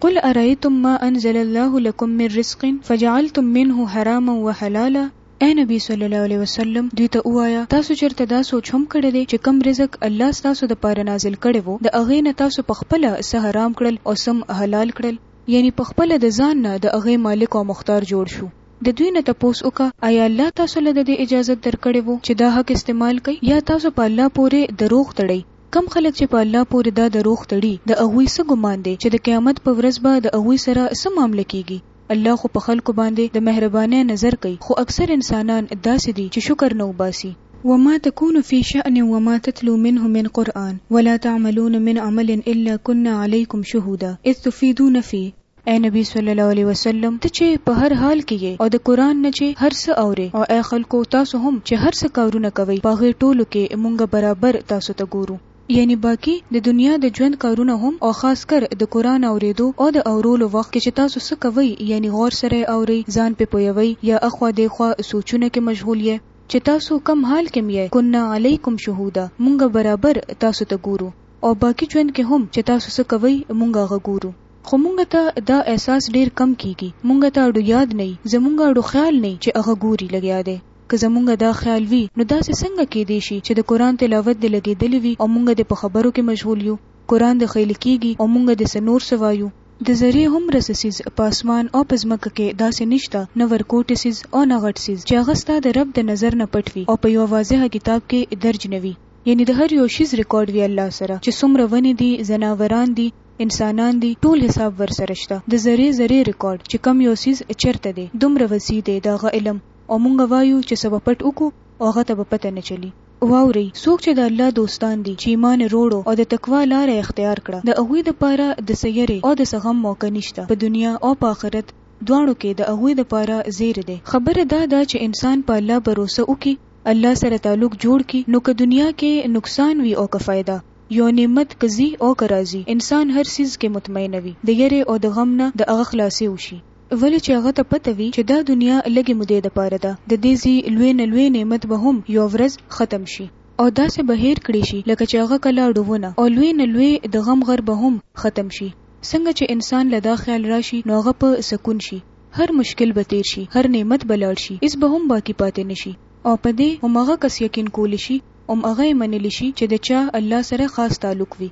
قل ارایتم ما انزل الله لکم من رزق فجعلتم منه حراما وحلالا، اې نبي صلی الله علیه وسلم دوی ته ووایه، تاسو چېرته دا سوچ هم کړی دی چې کوم رزق الله ستاسو دپاره نازل کړی وو د هغې نه تاسو پخپله څه حرام کړل او څه هم حلال کړل؟ یعنی په خپله د ځان نه د هغې مالک او مختار جوړ شو. د دوی نه تپوس وکړه، ایا الله تاسو له ددې اجازت درکړی وو چې دا حق استعمال کړئ؟ یا تاسو په الله پورې دروغ تړئ؟ کوم خلک چې په الله پورې دا دروغ تړي د هغوی څه ګمان دی چې د قیامت په ورځ به د هغوی سره څه معامله کیږي؟ الله خو په خلکو باندې د مهربانۍ نظر کوي خو اکثر انسانان داسې دي چې شکر نه اوباسي. وما تكون في شأن وما تتلو منه من قرآن ولا تعملون من عمل الا كنا عليكم شهودا اذ تفيدون فيه. اې نبي صلی الله علیه وسلم! ته چې په هر حال کې یې او د قرآن نه چې هر څه اورې او اې خلکو! تاسو هم چې هر څه کارونه کوئ په هغې ټولو کې مونږ برابر تاسو ته ګورو. یعنې باقي د دنیا د ژوند کارونه هم او خاص کر د قرآن اورېدو او د اورولو وخت کې چې تاسو څه کوئ یعنې غور سره یې اورئ، ځان پرې پوهوئ یا اخوا دېخوا سوچونه کې مشغول یئ. چې تاسو کوم حال کې هم یئ، کنّا علیکم شهودا، مونږ برابر تاسو ته ګورو او باقي ژوند کې هم چې تاسو څه کوئ مونږ هغه ګورو. خو مونږ ته دا احساس ډېر کم کیږي، مونږ ته اړو یاد نه وي، زمونږ اړو خیال نه وي چې هغه ګوري لګیا دی. که زمونږ دا خیال وي نو داسې څنګه کیدی شي چې د قرآن تلاوت دې لګیدلی وي او مونږ دې په خبرو کې مشغول یو، قرآن دې خیلي کیږي او مونږ دې څه نور څه وایو. د ذرې هومره څه څیز په اسمان او په ځمکه کې داسې نشته، نه ورکوټی څیز او نه غټ څیز، چې هغه ستا د رب د نظر نه پټ وي او په یوه واضحه کتاب کې درج نه وي. یعنې د هر یو شیز ریکارډ وي الله سره، چې څومره ونې دي، ځناوران دي، انسانان دي، ټول حساب ورسره شته. د ذرې ذرې ریکارډ، چې کوم یو څیز چېرته دی، دومره وسیع دی د هغه علم او مونږ وایو، چې څه به پټ وکړو او هغه ته به پته نه چلی. واورئ! څوک چې د الله دوستان دي، چې ایمان یې روړو او د تقوا لاره یې اختیار کړه، د هغوی دپاره د څه یرې او د څه غم موقع نشته، په دنیا او په آخرت دواړو کې د هغوی دپاره زېری دی. خبره دا ده چې انسان په الله بروسه وکړي، الله سره تعلق جوړ کړي، نو که دنیا کې نقصان وي او که فایده، یو نعمت که ځي او که راځي، انسان هر څیز کې مطمئنه وي، د یرې او د غم نه د هغه خلاصې وشي. ولې چې هغه ته پته وي چې دا دنیا لږې مودې لپاره ده، د دې ځي لوی نه لوی نعمت به هم یوه ورځ ختم شي او داسې به هېر کړې شي لکه چې هغه کله ړوونه او لوی نه لوی د غم غر به هم ختم شي. څنګه چې انسان له دا خیال راشي نو هغه په سکون شي، هر مشکل به تېر شي، هر نعمت به لاړ شي، هېڅ به هم باقي پاتې نه شي او په دې هم هغه کس یقین کولی شي هم هغه یې منلی شي چې د چا الله سره خاص تعلق وي.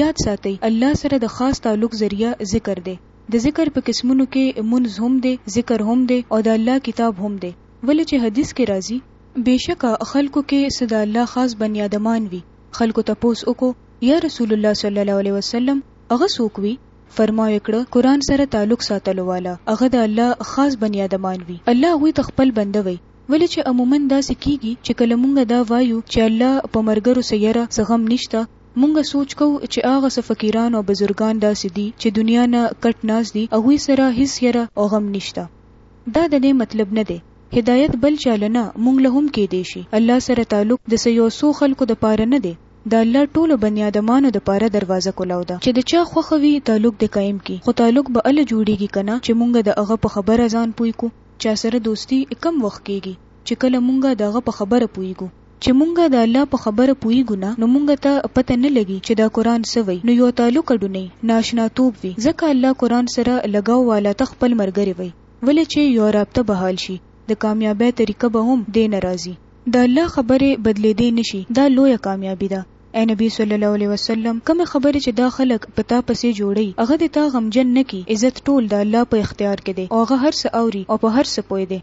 یاد ساتئ، الله سره د خاص تعلق ذریعه ذکر دی. د ذکر په قسمونو کې مونځ هم دی، ذکر هم دی او د الله کتاب هم دی، ولې چې حدیث کې راځي. بېشکه خلکو کې څه د الله خاص بنیادمان وي، خلکو تپوس وکړو، یا رسول الله صلی الله علیه وسلم! هغه څوک وي؟ فرماو یې کړه، قرآن سره تعلق ساتلو والا، هغه د الله خاص بنیادمان وي، الله هغوی ته خپل بنده وایي، ولې چې عموماً داسې کېږي چې کله مونږ دا وایو چې الله په مرګرو څه یره، څه غم نشته، مونږ سوچ کوو چې هغه څه فقیران او بزرګان داسې دي چې دنیا نه کټ ناست دي هغوی سره هیڅ یره او غم نشته دا ددې مطلب نه دی هدایت بل چا له نه مونږ له هم کیدی شي الله سره تعلق د څه یو څو خلکو د پاره نه دی د الله ټولو بنی آدمانو د پاره دروازه کولاو ده چې د چا خوښه وي تعلق دې قایم کړي خو تعلق به اله جوړیږي کنه چې مونږ د هغه په خبره ځان پوی کو چا سره دوستي کم وخت کیږي چې کله مونږ د هغه په خبره پوهیږو چه مونږ د الله په خبره پوهیږو نه نو مونږ ته پته نه لګی چه دا قرآن څه وایی نو یو تعلق ډونی نا اشنا توب وی ځکه الله قرآن سره لګاو والا ته خپل مرګری وایی ولی چه یو رابطه بحال شی د کامیابی طریقه به هم دی نه رازی. د الله خبره بدلیدی نشی دا لویه کامیابی ده ای نبی صلی الله علیه وسلم کومه خبره چه دا خلک په تا پسی جوړی هغه دی تا غمجن نه کی عزت ټول د الله په اختیار کی دی او هغه هر څه اوری او په هر څه پوه دی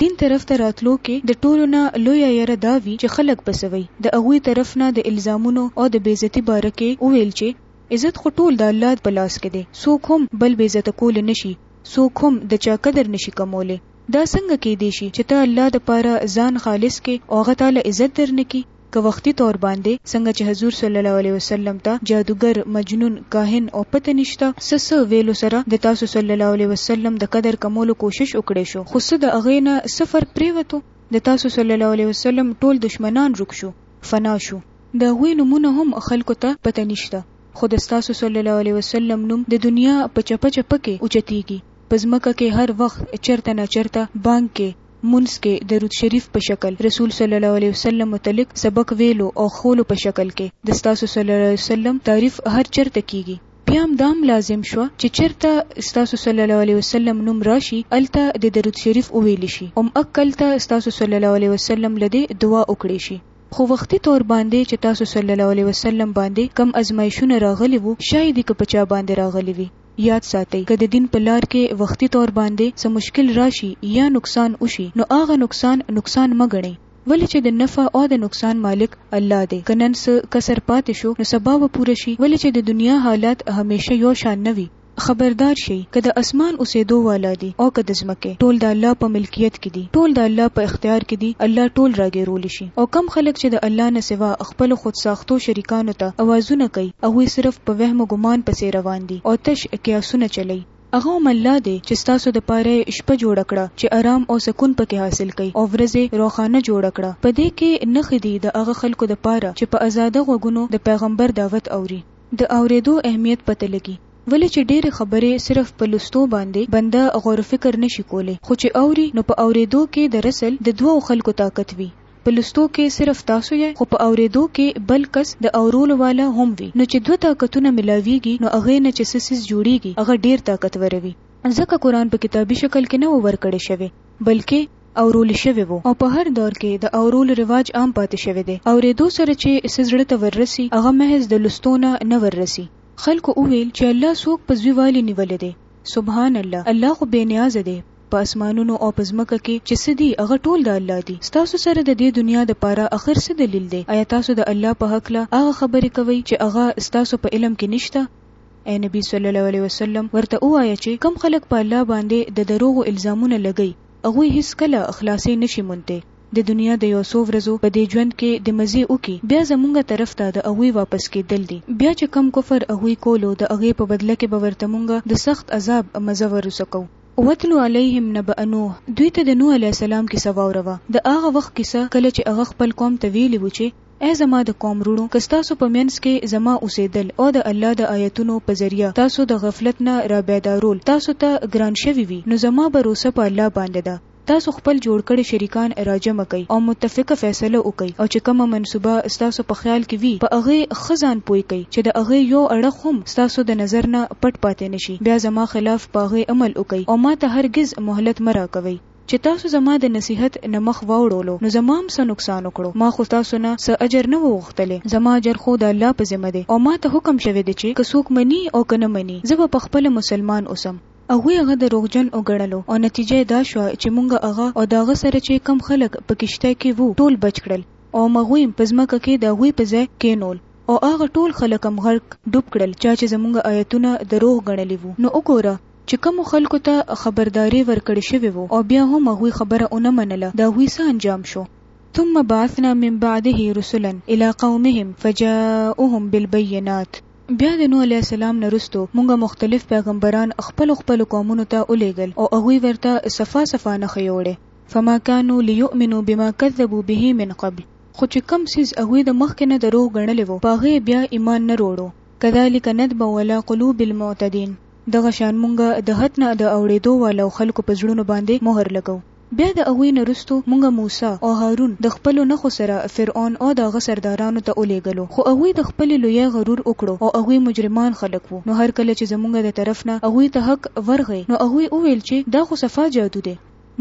دین طرف ته راتلو کې د ټولو نه لویه یره دا وي چې خلک به څه وایي. د هغوی طرف نه د الزامونو او د بې عزتي باره کې یې وویل چې عزت خو ټول د الله په لاس کې دی، څوک هم بل بې عزته کولی نه شي، څوک هم د چا قدر نه شي کمولی. دا څنګه کېدای شي چې ته الله دپاره ځان خالص کړې او هغه تاله عزت درنه کړي؟ که وختي طور باندې، څنګه چې حضور صلی الله علیه وسلم ته جادوګر، مجنون، کاهن او پته نشته، څه څه ویلو سره د تاسو صلی الله علیه وسلم د قدر کمولو کوشش وکړی شو، خو څه د هغې نه څه فرق پریوتو، د تاسو صلی الله علیه وسلم ټول دشمنان ورک شو، فنا شو. د هغوی نومونه هم خلکو ته پته نشته، خو د ستاسو صلی الله علیه وسلم نوم د دنیا په چپه چپه کې اوچتیږي، په ځمکه کې هر وخت چرته ناچرته بانګ کې مونځ کې درود شریف په شکل، رسول صلی الله علیه وسلم متعلق سبق ویلو او ښوولو په شکل کې د ستاسو صلی الله علیه وسلم تعریف هر چرته کیږي بیا هم دا هم لازم شو چې چرته ستاسو صلی الله علیه وسلم نوم راشي هلته دې درود شریف وویل شي اوم اک هلته ستاسو صلی الله علیه وسلم له دې دعا وکړې شي. خو وختي طور باندې چې تاسو صلی الله علیه وسلم باندې کوم ازمایشونه راغلي وو شایدي که په چا باندې راغلي وي. یاد ساتئ که د دین په لار کې وختي طور باندې څه مشکل راشي یا نقصان وشي نو هغه نقصان نقصان مه ګڼئ ولې چې د نفع او د نقصان مالک الله دی که نن څه کسر پاتې شو نو سبا به پوره شي ولې چې د دنیا حالات همیشه یو شان نه وي. خبردار شئ که د اسمان اوسیدو والا دي او که د ځمکې ټول د الله په ملکیت کې دي ټول د الله په اختیار کې دي الله ټول راګیرولی شي. او کوم خلک چې د الله نه سوا خپلو خودساختو شریکانو ته اوازونه کوي، هغوی صرف په وهم او ګمان پسې روان دي او تش قیاسونه چلوي. هغه هم الله دی چې ستاسو دپاره یې شپه جوړه کړه چې ارام او سکون پکې حاصل کړئ او ورځ یې روښانه جوړه کړه. په دې کې نښې دي د هغه خلکو دپاره چې په ازاده غوږونو د پیغمبر دعوت اوري. د اورېدو اهمیت پته لګي. ولې چې ډېرې خبرې صرف په لوستو باندې بنده غوروفکر نه شي کولی، خو چې اوري نو په اورېدو کې د رسل د دوو خلکو طاقت وي، په لوستو کې صرف تاسو یئ خو په اورېدو کې بل کس د اورولو والا هم وي، نو چې دوه طاقتونه ملاوېږي نو هغې نه چې څه څیز جوړېږي هغه ډېر طاقتور وي، ځکه قرآن په کتابي شکل کې نه و ورکړی شوی بلکې اورول شوی و او په هر دور کې د اورولو رواج عام پاتې شوی دی، اورېدو سره چې څه زړه ته وررسي هغه محض د لوستو نه نه وررسي، خلکو وویل چې الله څوک په زوی والي نیولی دی؟ سبحان الله، الله خو بې نیازه دی، په اسمانونو او په ځمکه کې چې څه دي هغه ټول د الله دي، ستاسو سره د دې دنیا د پاره اخر څه دلیل دی؟ ایا تاسو د الله په هکله هغه خبرې کوئ چې هغه ستاسو په علم کې نشته؟ اې نبي صلی الله علیه وسلم! ورته ووایه چې کوم خلک په الله باندې د دروغو الزامونه لګوي هغوی هیڅکله خلاصې نشي موندی. د دنیا د یو څو ورځو په دې ژوند کې د مزې اوکي بیا زمونږ طرف ته د هغوی واپس کیدل دي بیا چې کوم کفر هغوی کولو د هغې په بدله کې به ورته مونږ د سخت عذاب مزه وروسکو. واتل علیهم نبأ نوح، دوی ته د نوح علیه السلام کیسه واوروه، د هغه وخت کیسه کله چې هغه خپل قوم ته ویلي وو چې ای زما د قوم وروڼو که ستاسو په منځ کې زما اوسیدل او د الله د آیتونو په ذریعه تاسو د غفلت نه رابیدارول تاسو ته ګران شوي وي نو زما بروسه په الله باندې ده تاسو خپل جوړ کړي شریکان راجمع کړئ او متفقه فیصله وکړئ او چې کومه منصوبه ستاسو په خیال کې وي په هغې ښه ځان پوه کړئ چې د هغې یو اړخ هم ستاسو د نظر نه پټ پاتې نه شي بیا زما خلاف په هغې عمل وکړئ او ماته هرګز مهلت مه راکوئ. چې تاسو زما د نصیحت نه مخ واوړولو نو زما هم څه نقصان وکړو ما خو تاسو نه څه اجر نه وو غوښتلی زما اجر خو د الله په ذمه دی او ماته حکم شوی دی چې که څوک مني او که نه مني زه به پخپله مسلمان اوسم. هغوی هغه دروغجن وګڼلو او نتیجه یې دا شوه چې مونږ هغه او د هغه سره چې کوم خلک په کښتۍ کې وو ټول بچ کړل او هم هغوی هم په ځمکه کې د هغوی په ځای کښېنول او هغه ټول خلک هم غرق، ډوب، کړل چا چې زمونږ آیتونه دروغ ګڼلي وو، نو وګوره چې کومو خلکو ته خبرداری ورکړی شوی وو او بیا هم هغوی خبره ونه منله د هغوی څه انجام شو؟ ثم بعثنا من بعده رسلا الي قومهم فجاؤهم بالبينات. بیا د نوح علیه السلام نه رستو مونږ مختلف پیغمبران خپلو خپلو قومونو ته ولیږل او هغوی ورته صفا صفا نښی یوړی فما کانو لیؤمنو بما کذبو به من قبل خو چې کوم څیز هغوی د مخکې نه دروغ ګڼلی وو په هغه یې بیا ایمان نه روړو کذالک نطبع علی قلوب المعتدین دغه شان مونږ د حد نه د اوړیدو والو خلکو په زړونو باندې مهر لګو. بیا د هغوی نه وروسته مونږ موسی او هارون د خپلو نښو سره فرعون او د هغه سردارانو ته ولېږلو، خو هغوی د خپلې لویۍ غرور وکړو او هغوی مجرمان خلک وو، نو هر کله چې زمونږ د طرف نه هغوی ته حق ورغی نو هغوی وویل چې دا خو صفا جادو دی.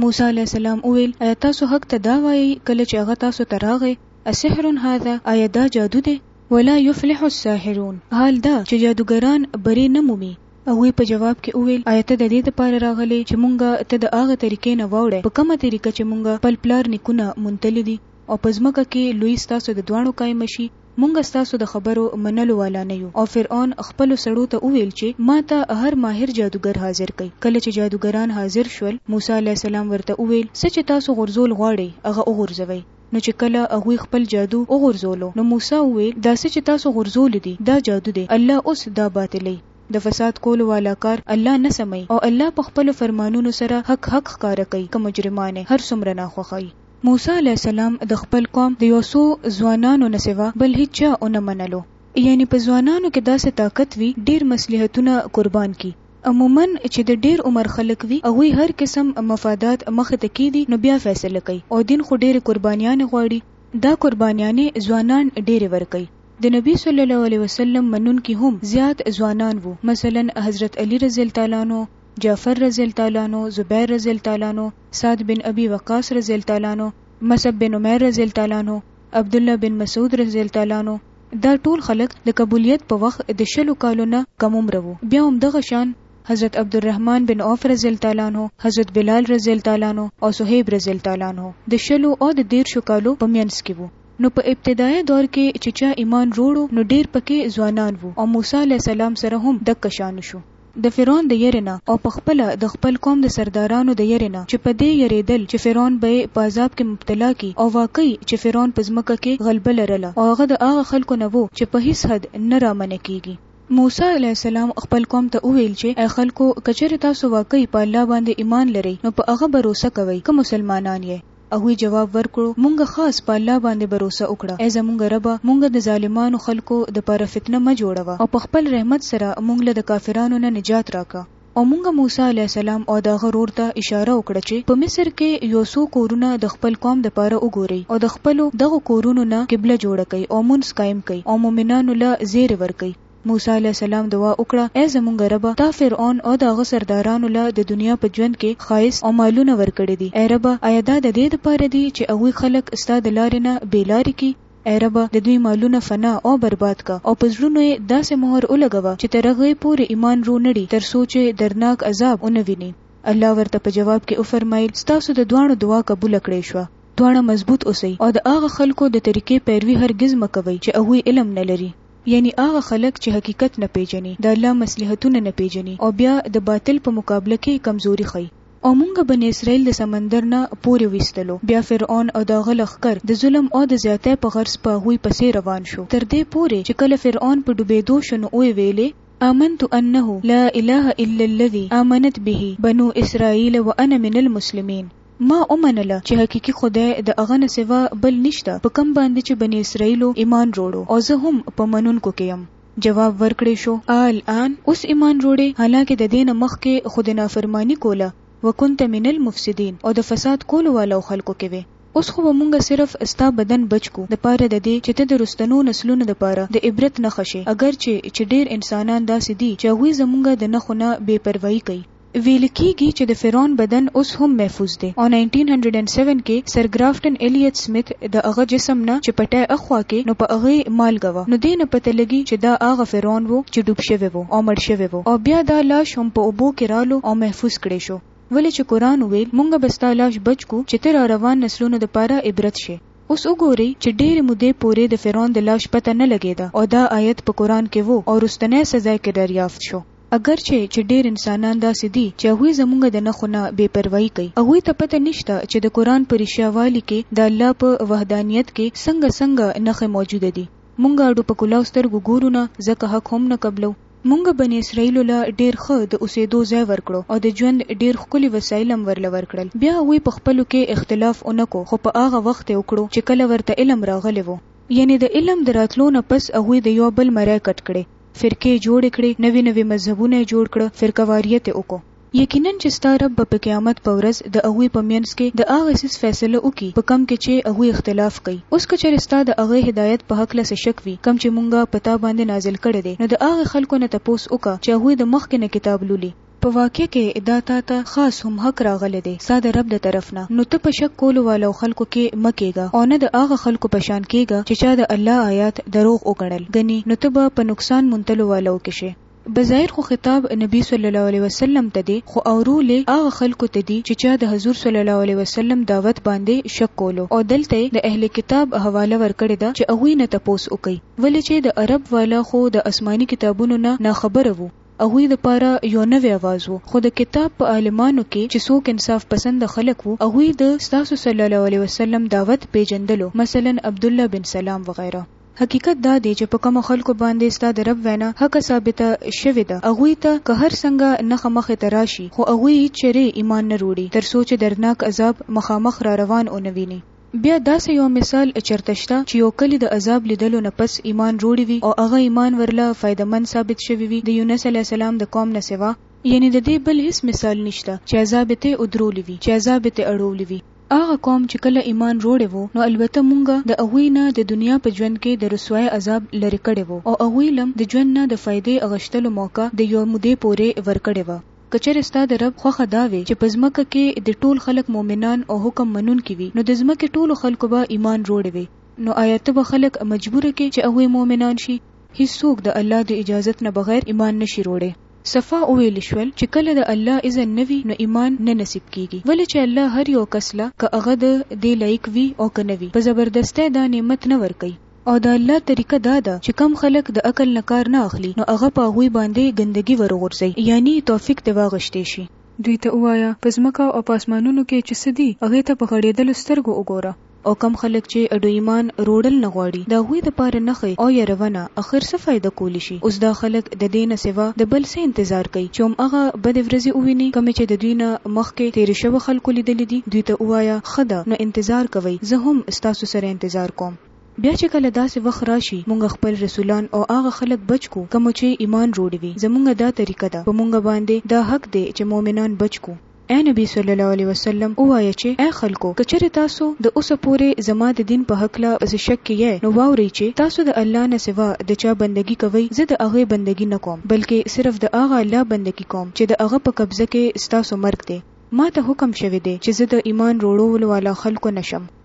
موسی علیه السلام وویل، ایا تاسو حق ته دا وایئ کله چې هغه تاسو ته راغی، اسحر هذا، ایا دا جادو دی؟ ولا یفلح الساحرون، حال دا چې جادوګران بری نه مومي. هغوی په جواب کې وویل، ایا ته د دې لپاره راغلې چې مونږ ته د هغه طریقې نه واوړی په کومه طریقه چې مونږ خپل پلار نیکونه موندلي دي او په ځمکه کې لوی ستاسو د دواړو قائم شي؟ مونږ ستاسو د خبرو منلو والا نه یو. او فرعون خپلو سړو ته وویل چې ما ته هر ماهر جادوګر حاضر کړئ. کله چې جادوګران حاضر شول، موسی علیه السلام ورته وویل، څه چې تاسو غورځول غواړئ هغه وغورځوئ. نو چې کله هغوی خپل جادو وغورځولو نو موسی وویل، دا څه چې تاسو غورځولي دي دا جادو دی، الله اوس دا باطلوي. د فساد کولو والا کار الله نه سموي او الله په خپلو فرمانونو سره حق حق ښکاره کوي که مجرمان یې هر څومره ناخوښه وي. موسی علیه السلام د خپل قوم د یو څو ځوانانو نه سوا بل هیچا ونه منلو، یعنې په ځوانانو کې داسې طاقت وي ډېر مصلحتونه قربان کړي، عموماً چې د ډېر عمر خلک وي، هغوی هر قسم مفادات مخ ته کېږدي نو بیا فیصله کوي او دین خو ډېرې قربانیانې غواړي، دا قربانیانې ځوانان ډېرې ورکوي، د نبي صلی الله علیه وسلم منونکي هم زیات ځوانان وو، مثلاً حضرت علی رضی الله تعالی عنه، جعفر رضی الله تعالی عنه، زبیر رضی الله تعالی عنه، سعد بن ابي وقاص رضی الله تعالی عنه، مصعب بن عمیر رضی الله تعالی عنه، عبدالله بن مسعود رضی الله تعالی عنه، دا ټول خلک د قبولیت په وخت د شلو کالو نه کم عمره وو، بیا هم دغه شان حضرت عبدالرحمن بن عوف رضی الله تعالی عنه، حضرت بلال رضی الله تعالی عنه او صهیب رضی الله تعالی عنه د شلو او د دېرشو کالو په مینځ کې وو. نو په ابتدایه دور کې چې چا ایمان روړو نو ډېر پکې ځوانان وو او موسی علیه السلام سره هم دکه شان وشو. د فرعون د يرې نه او پخپله د خپل قوم د سردارانو د يرې نه چې په دې يرېدل چې فرعون به يې په عذاب کې مبتلا کړي او واقعي چې فرعون په ځمکه کې غلبه لرله او هغه د هغه خلکو نه وو چې په هيڅ حد نه را منع کېږي. موسی عليه السلام خپل قوم ته وويل چې اې خلکو! که چېرې تاسو واقعي په الله باندې ايمان لرئ نو په هغه بروسه کوئ که مسلمانان يئ. هغوی جواب ورکړو، مونږ خاص په الله باندې بروسه وکړه، اې زمونږ ربه! مونږ د ظالمانو خلکو دپاره فتنه مه جوړوه او په خپل رحمت سره مونږ له د کافرانو نه نجات راکه. او مونږ موسی علیه السلام او د هغه رور ته اشاره وکړه چې په مصر کې یو څو کورونه د خپل قوم دپاره وګورئ او د خپلو دغو کورونو نه قبله جوړه کړئ او مونځ قایم کړئ او مؤمنانو له زیری ورکړئ. موسی علیه السلام دعا وکړه، ای زمونږ ربه! تا فرعون او د هغه سردارانو له د دنیا په ژوند کې ښایست او مالونه ورکړي دي، ای ربه! ایا دا ددې لپاره دي چې هغوی خلک ستا د لارې نه بې لارې کړي؟ ای ربه! د دوی مالونه فنا او برباد کړه او په زړونو یې داسې مهر ولګوه چې تر هغې پورې ایمان رو نړي تر څو چې دردناک عذاب ونه ویني. الله ورته په جواب کې وفرمایل، ستاسو د دواړو دعا قبوله کړې شوه، دواړه مضبوط اوسئ او د هغه خلکو د طریقې پیروي هرګز مه کوئ چې هغوی علم نه لري. یعنی هغه خلک چې حقیقت نه پیژنی، د الله مصلحتونه نه پیژنی او بیا د باطل په مقابله کې کمزوری ښیی. او مونږ بنی اسرائیل د سمندر نه پوری ویستلو، بیا فرعون او د هغه لښکر د ظلم او د زیاتی په غرض په هغوی پسی روان شو تر دی پوری چې کله فرعون په ډوبیدو شو نو اویې ویلی، آمنت انه لا اله الا الذی آمنت به بنو اسرائیل وانا من المسلمین. ما ومنله چې حقیقي خدای د هغه نه سوا بل نشته په کوم باندې چې بني اسرائیلو ایمان روړو او زه هم په منونکو کې یم. جواب ورکړې شو، آلآن اوس ایمان روړې حالانکه د دې نه مخکې خو د نافرماني کوله، وکنت من المفسدین، او د فساد کولو والاو خلکو کې وې. اوس خو به مونږ صرف ستا بدن بچ کو د پاره د دې چې ته د رستنو نسلونو د پاره د عبرت نښه شې اګر چې چې ډېر انسانان داسې دي چې هغوی زمونږ د نښو نه بې پروایي کوي. ویل کیږي چې د فرعون بدن اوس هم محفوظ دی او ناینټین هنډرډ اینډ سیون کې سر ګرافټن الیت سمیت د هغه جسم نه چې پټی اخوا کې نو په هغې مالګه وه نو دې نه پته لګي چې دا هغه فرعون وو چې ډوب شوی وو او مړ شوی وو او بیا دا لاش هم په اوبو کې رالو او محفوظ کړې شو ولې چې قرآن وویل مونږ به ستا لاش بچ کو چې ته را روان نسلونو د پاره عبرت شې اوس وګورئ چې ډېرې مودې پورې د فرعون د لاش پته نه لګېده او دا آیت په قرآن کې وو او وروستنی سزا یې کې دریافت شو. اګر چه چه ډیر انسانان داسی دی چه هغوی زمونږ د نښو نه بی پروايی کوي هغوی ته پته نشته چه د قرآن په رښتیا والی کی د الله په وحدانیت کی څنګه څنګه نښی موجوده دی مونږ اړو په کلاو سترګو ګورو نه ځکه حق هم نه قبلوو مونږ بنی اسراییلو له ډیر ښه د اوسیدو ځای ورکړو او د ژوند ډیر ښکلی وسایل هم ورله ورکړل بیا هغوی په خپلو کی اختلاف اونکو خو په هغه وخت یې وکړو چه کله ورته علم راغلی وو یعنی د علم د راتلو نه پس هغوی د یو بل مری کټ کړی. فرقې یې جوړې کړې، نوي نوي مذهبونه یې جوړ کړه، فرقه واریت یې وکړو. یقینا چې ستا رب به په قیامت په ورځ د هغوی په مینځ کې د هغه څیز فیصله وکړي په کوم کې چې هغوی اختلاف کوي. اوس که چېرې ستا د هغه هدایت په هکله څه شک وي کوم چې مونږ په تا باندې نازل کړی دی، نو د هغه خلکو نه تپوس وکړه چې هغوی د مخکې نه کتاب لولي، په واقع کې دا تا ته خاص هم حق راغلی دی ستا د رب د طرف نه، نو ته په شک کولو والو خلکو کې مه کېږه او نه د هغه خلکو په شان کېږه چې چا د الله آیات دروغ وګڼل، ګني نو ته به په نقصان موندلو والو کې شې. بظاهر خو خطاب نبي صلی الله علیه وسلم ته دی خو اورو لې هغه خلکو ته دي چې چا د حضور صلی الله علیه وسلم دعوت باندې شک کولو او دلته یې د اهل کتاب حواله ورکړې ده چې هغوی نه تپوس وکړئ ولې چې د عرب والا خو د اسماني کتابونو نه ناخبره وو هغوی لپاره یو نوی آواز وو، خو د کتاب په عالمانو کې چې څوک انصاف پسنده خلک وو، هغوی د، ستاسو صلی الله علیه وسلم، دعوت پېژندلو، مثلاً عبدالله بن سلام وغیره. حقیقت دا دی چې په کومو خلکو باندې ستا د رب وینا حقه ثابته شوې ده، هغوی ته که هر څنګه نښه مخې ته راشي، خو هغوی هیڅ چېرې ایمان نه روړي، تر څو چې دردناک عذاب مخامخ راروان ونه ویني. بیا داسې یو مثال چرته شته چې یو کلي د عذاب لیدلو نه پس ایمان روړي وي او هغه ایمان ورله فایده مند ثابت شوي وي د یونس علیه السلام د قوم نه سوا؟ یعنی د دې بل هیڅ مثال نشته چې عذاب تۀ اودرولي وي چې عذاب تۀ اړولي وي. هغه قوم چې کله ایمان روړی وو نو البته مونږ د هغوی نه د دنیا په ژوند کې د رسوای عذاب لرې کړی وو او هغوی لم د ژوند نه د فایدې اغشتلو موقع د یوه مودې پورې ورکړې وه. که چېرې ستا د رب خوښه دا وي چې په ځمکه کې دې ټول خلک مؤمنان او حکم منونکي وي نو د ځمکې ټولو خلکو به ایمان روړې وې نو ایا ته به خلک مجبوره کې چې هغوی مؤمنان شي؟ هیڅ څوک د الله د اجازت نه بغیر ایمان نه شي روړې. صفا وویل شول چې کله د الله اذن نه وي نو ایمان نه نصیب کیږي ولې چې الله هر یو کس له که هغه د دې لایق وي او که نه وي په زبردستۍ دا نعمت نه ورکوي. او د الله طریقه دا ده چې کوم خلک د عقل نه کار نه اخلي نو هغه په هغوی باندې ګندګي وروغورځوي یعني توفیق ترې واغشتی شي. دوی ته ووایه، په ځمکه او په اسمانونو کې چې څه دي هغې ته په غړېدلو سترګو وګوره. او کوم خلک چې اډوایمان روړل نه غواړي د هغوی دپاره نښی او یرونه اخر څه فایده کولی شي؟ اوس دا خلک ددې نه سوا د بل څه انتظار کوي چې هم هغه بدې ورځې وویني کومې چې د دوی نه مخکې تېرو شوو خلکو لیدلې دي؟ دوی ته ووایه، ښه ده نو انتظار کوئ زه هم ستاسو سره انتظار کوم. بیا چې کله داسې وخت راشي مونږ خپل رسولان او هغه خلک بچ کو کوم چې ایمان روړي وي زمونږ دا طریقه ده په مونږ باندې دا حق دی چې مومنان بچ کو. اې نبی صلی الله علیه وسلم ووایه چې اې خلکو که چېرې تاسو د اوسه پورې زما د دین په هکله په څه شک کې یئ نو واورئ چې تاسو د الله نه سوا د چا بندګي کوئ زه د هغې بندګي نه کوم بلکې صرف د هغه الله بندګي کوم چې د هغه په قبضه کې ستاسو مرګ دی ماته حکم شوی دی چې زه د ایمان روړولو والا خلکو نه شم.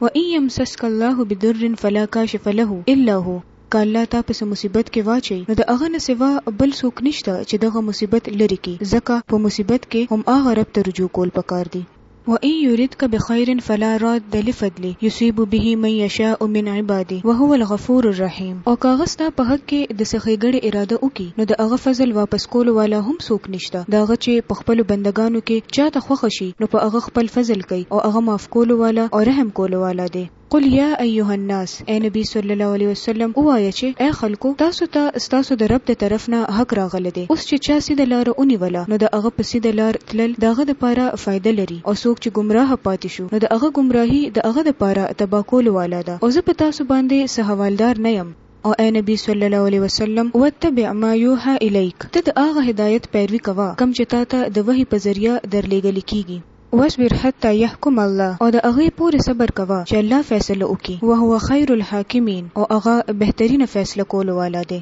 وان یمسسک الله بضر فلا کاشف له الا هو که الله تا په څه مصیبت کې واچوي نو د هغه نه سوا بل څوک نشته چې دغه مصیبت لرې کړي ځکه په مصیبت کې هماغه رب ته رجوع کول پکار دي. وان یردک بخیر فلا راد لفضله یصیب به من یشاء من عباده وهو الغفور الرحیم. او که هغه ستا په حق کي د څه ښېګړې اراده وکړي نو د هغه فضل واپس کولو والا هم څوک نشته د هغه چي په خپلو بندګانو کي چا ته خوښه شي نو په هغه خپل فضل کوي او هغه معاف کولو والا او رحم کولو والا دی. قل یا ایها الناس، اې نبي صلی الله علیه وسلم ووایه چي اې خلکو تاسو ته ستاسو د رب د طرف نه حق راغلی دی اوس چي چا سیده لاره ونیوله نو د هغه په سیده لار تلل د هغه د پاره فایده لري، او څوک چې ګمراه پاتې شو نو د هغه ګمراهي د هغه دپاره تباه کولو والا ده او زه په تاسو باندې څه حوالدار نه یم. او ای نبی صلی الله علیه وسلم واتبع ما یوحی الیک ته د هغه هدایت پیروي کوه کوم چې تا ته د وحي په ذریعه در لېږل کیږي. واصبر حتی یحکم الله او د هغې پورې صبر کوه چې الله فیصله وکړي، وهو خیر الحاکمین او هغه بهترینه فیصله کولو والا دی.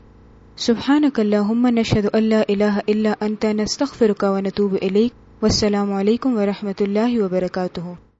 سبحانك اللهم نشهد ان لا اله الا انت نستغفرك ونتوب اليك والسلام علیکم ورحمۃ اللہ وبرکاتہ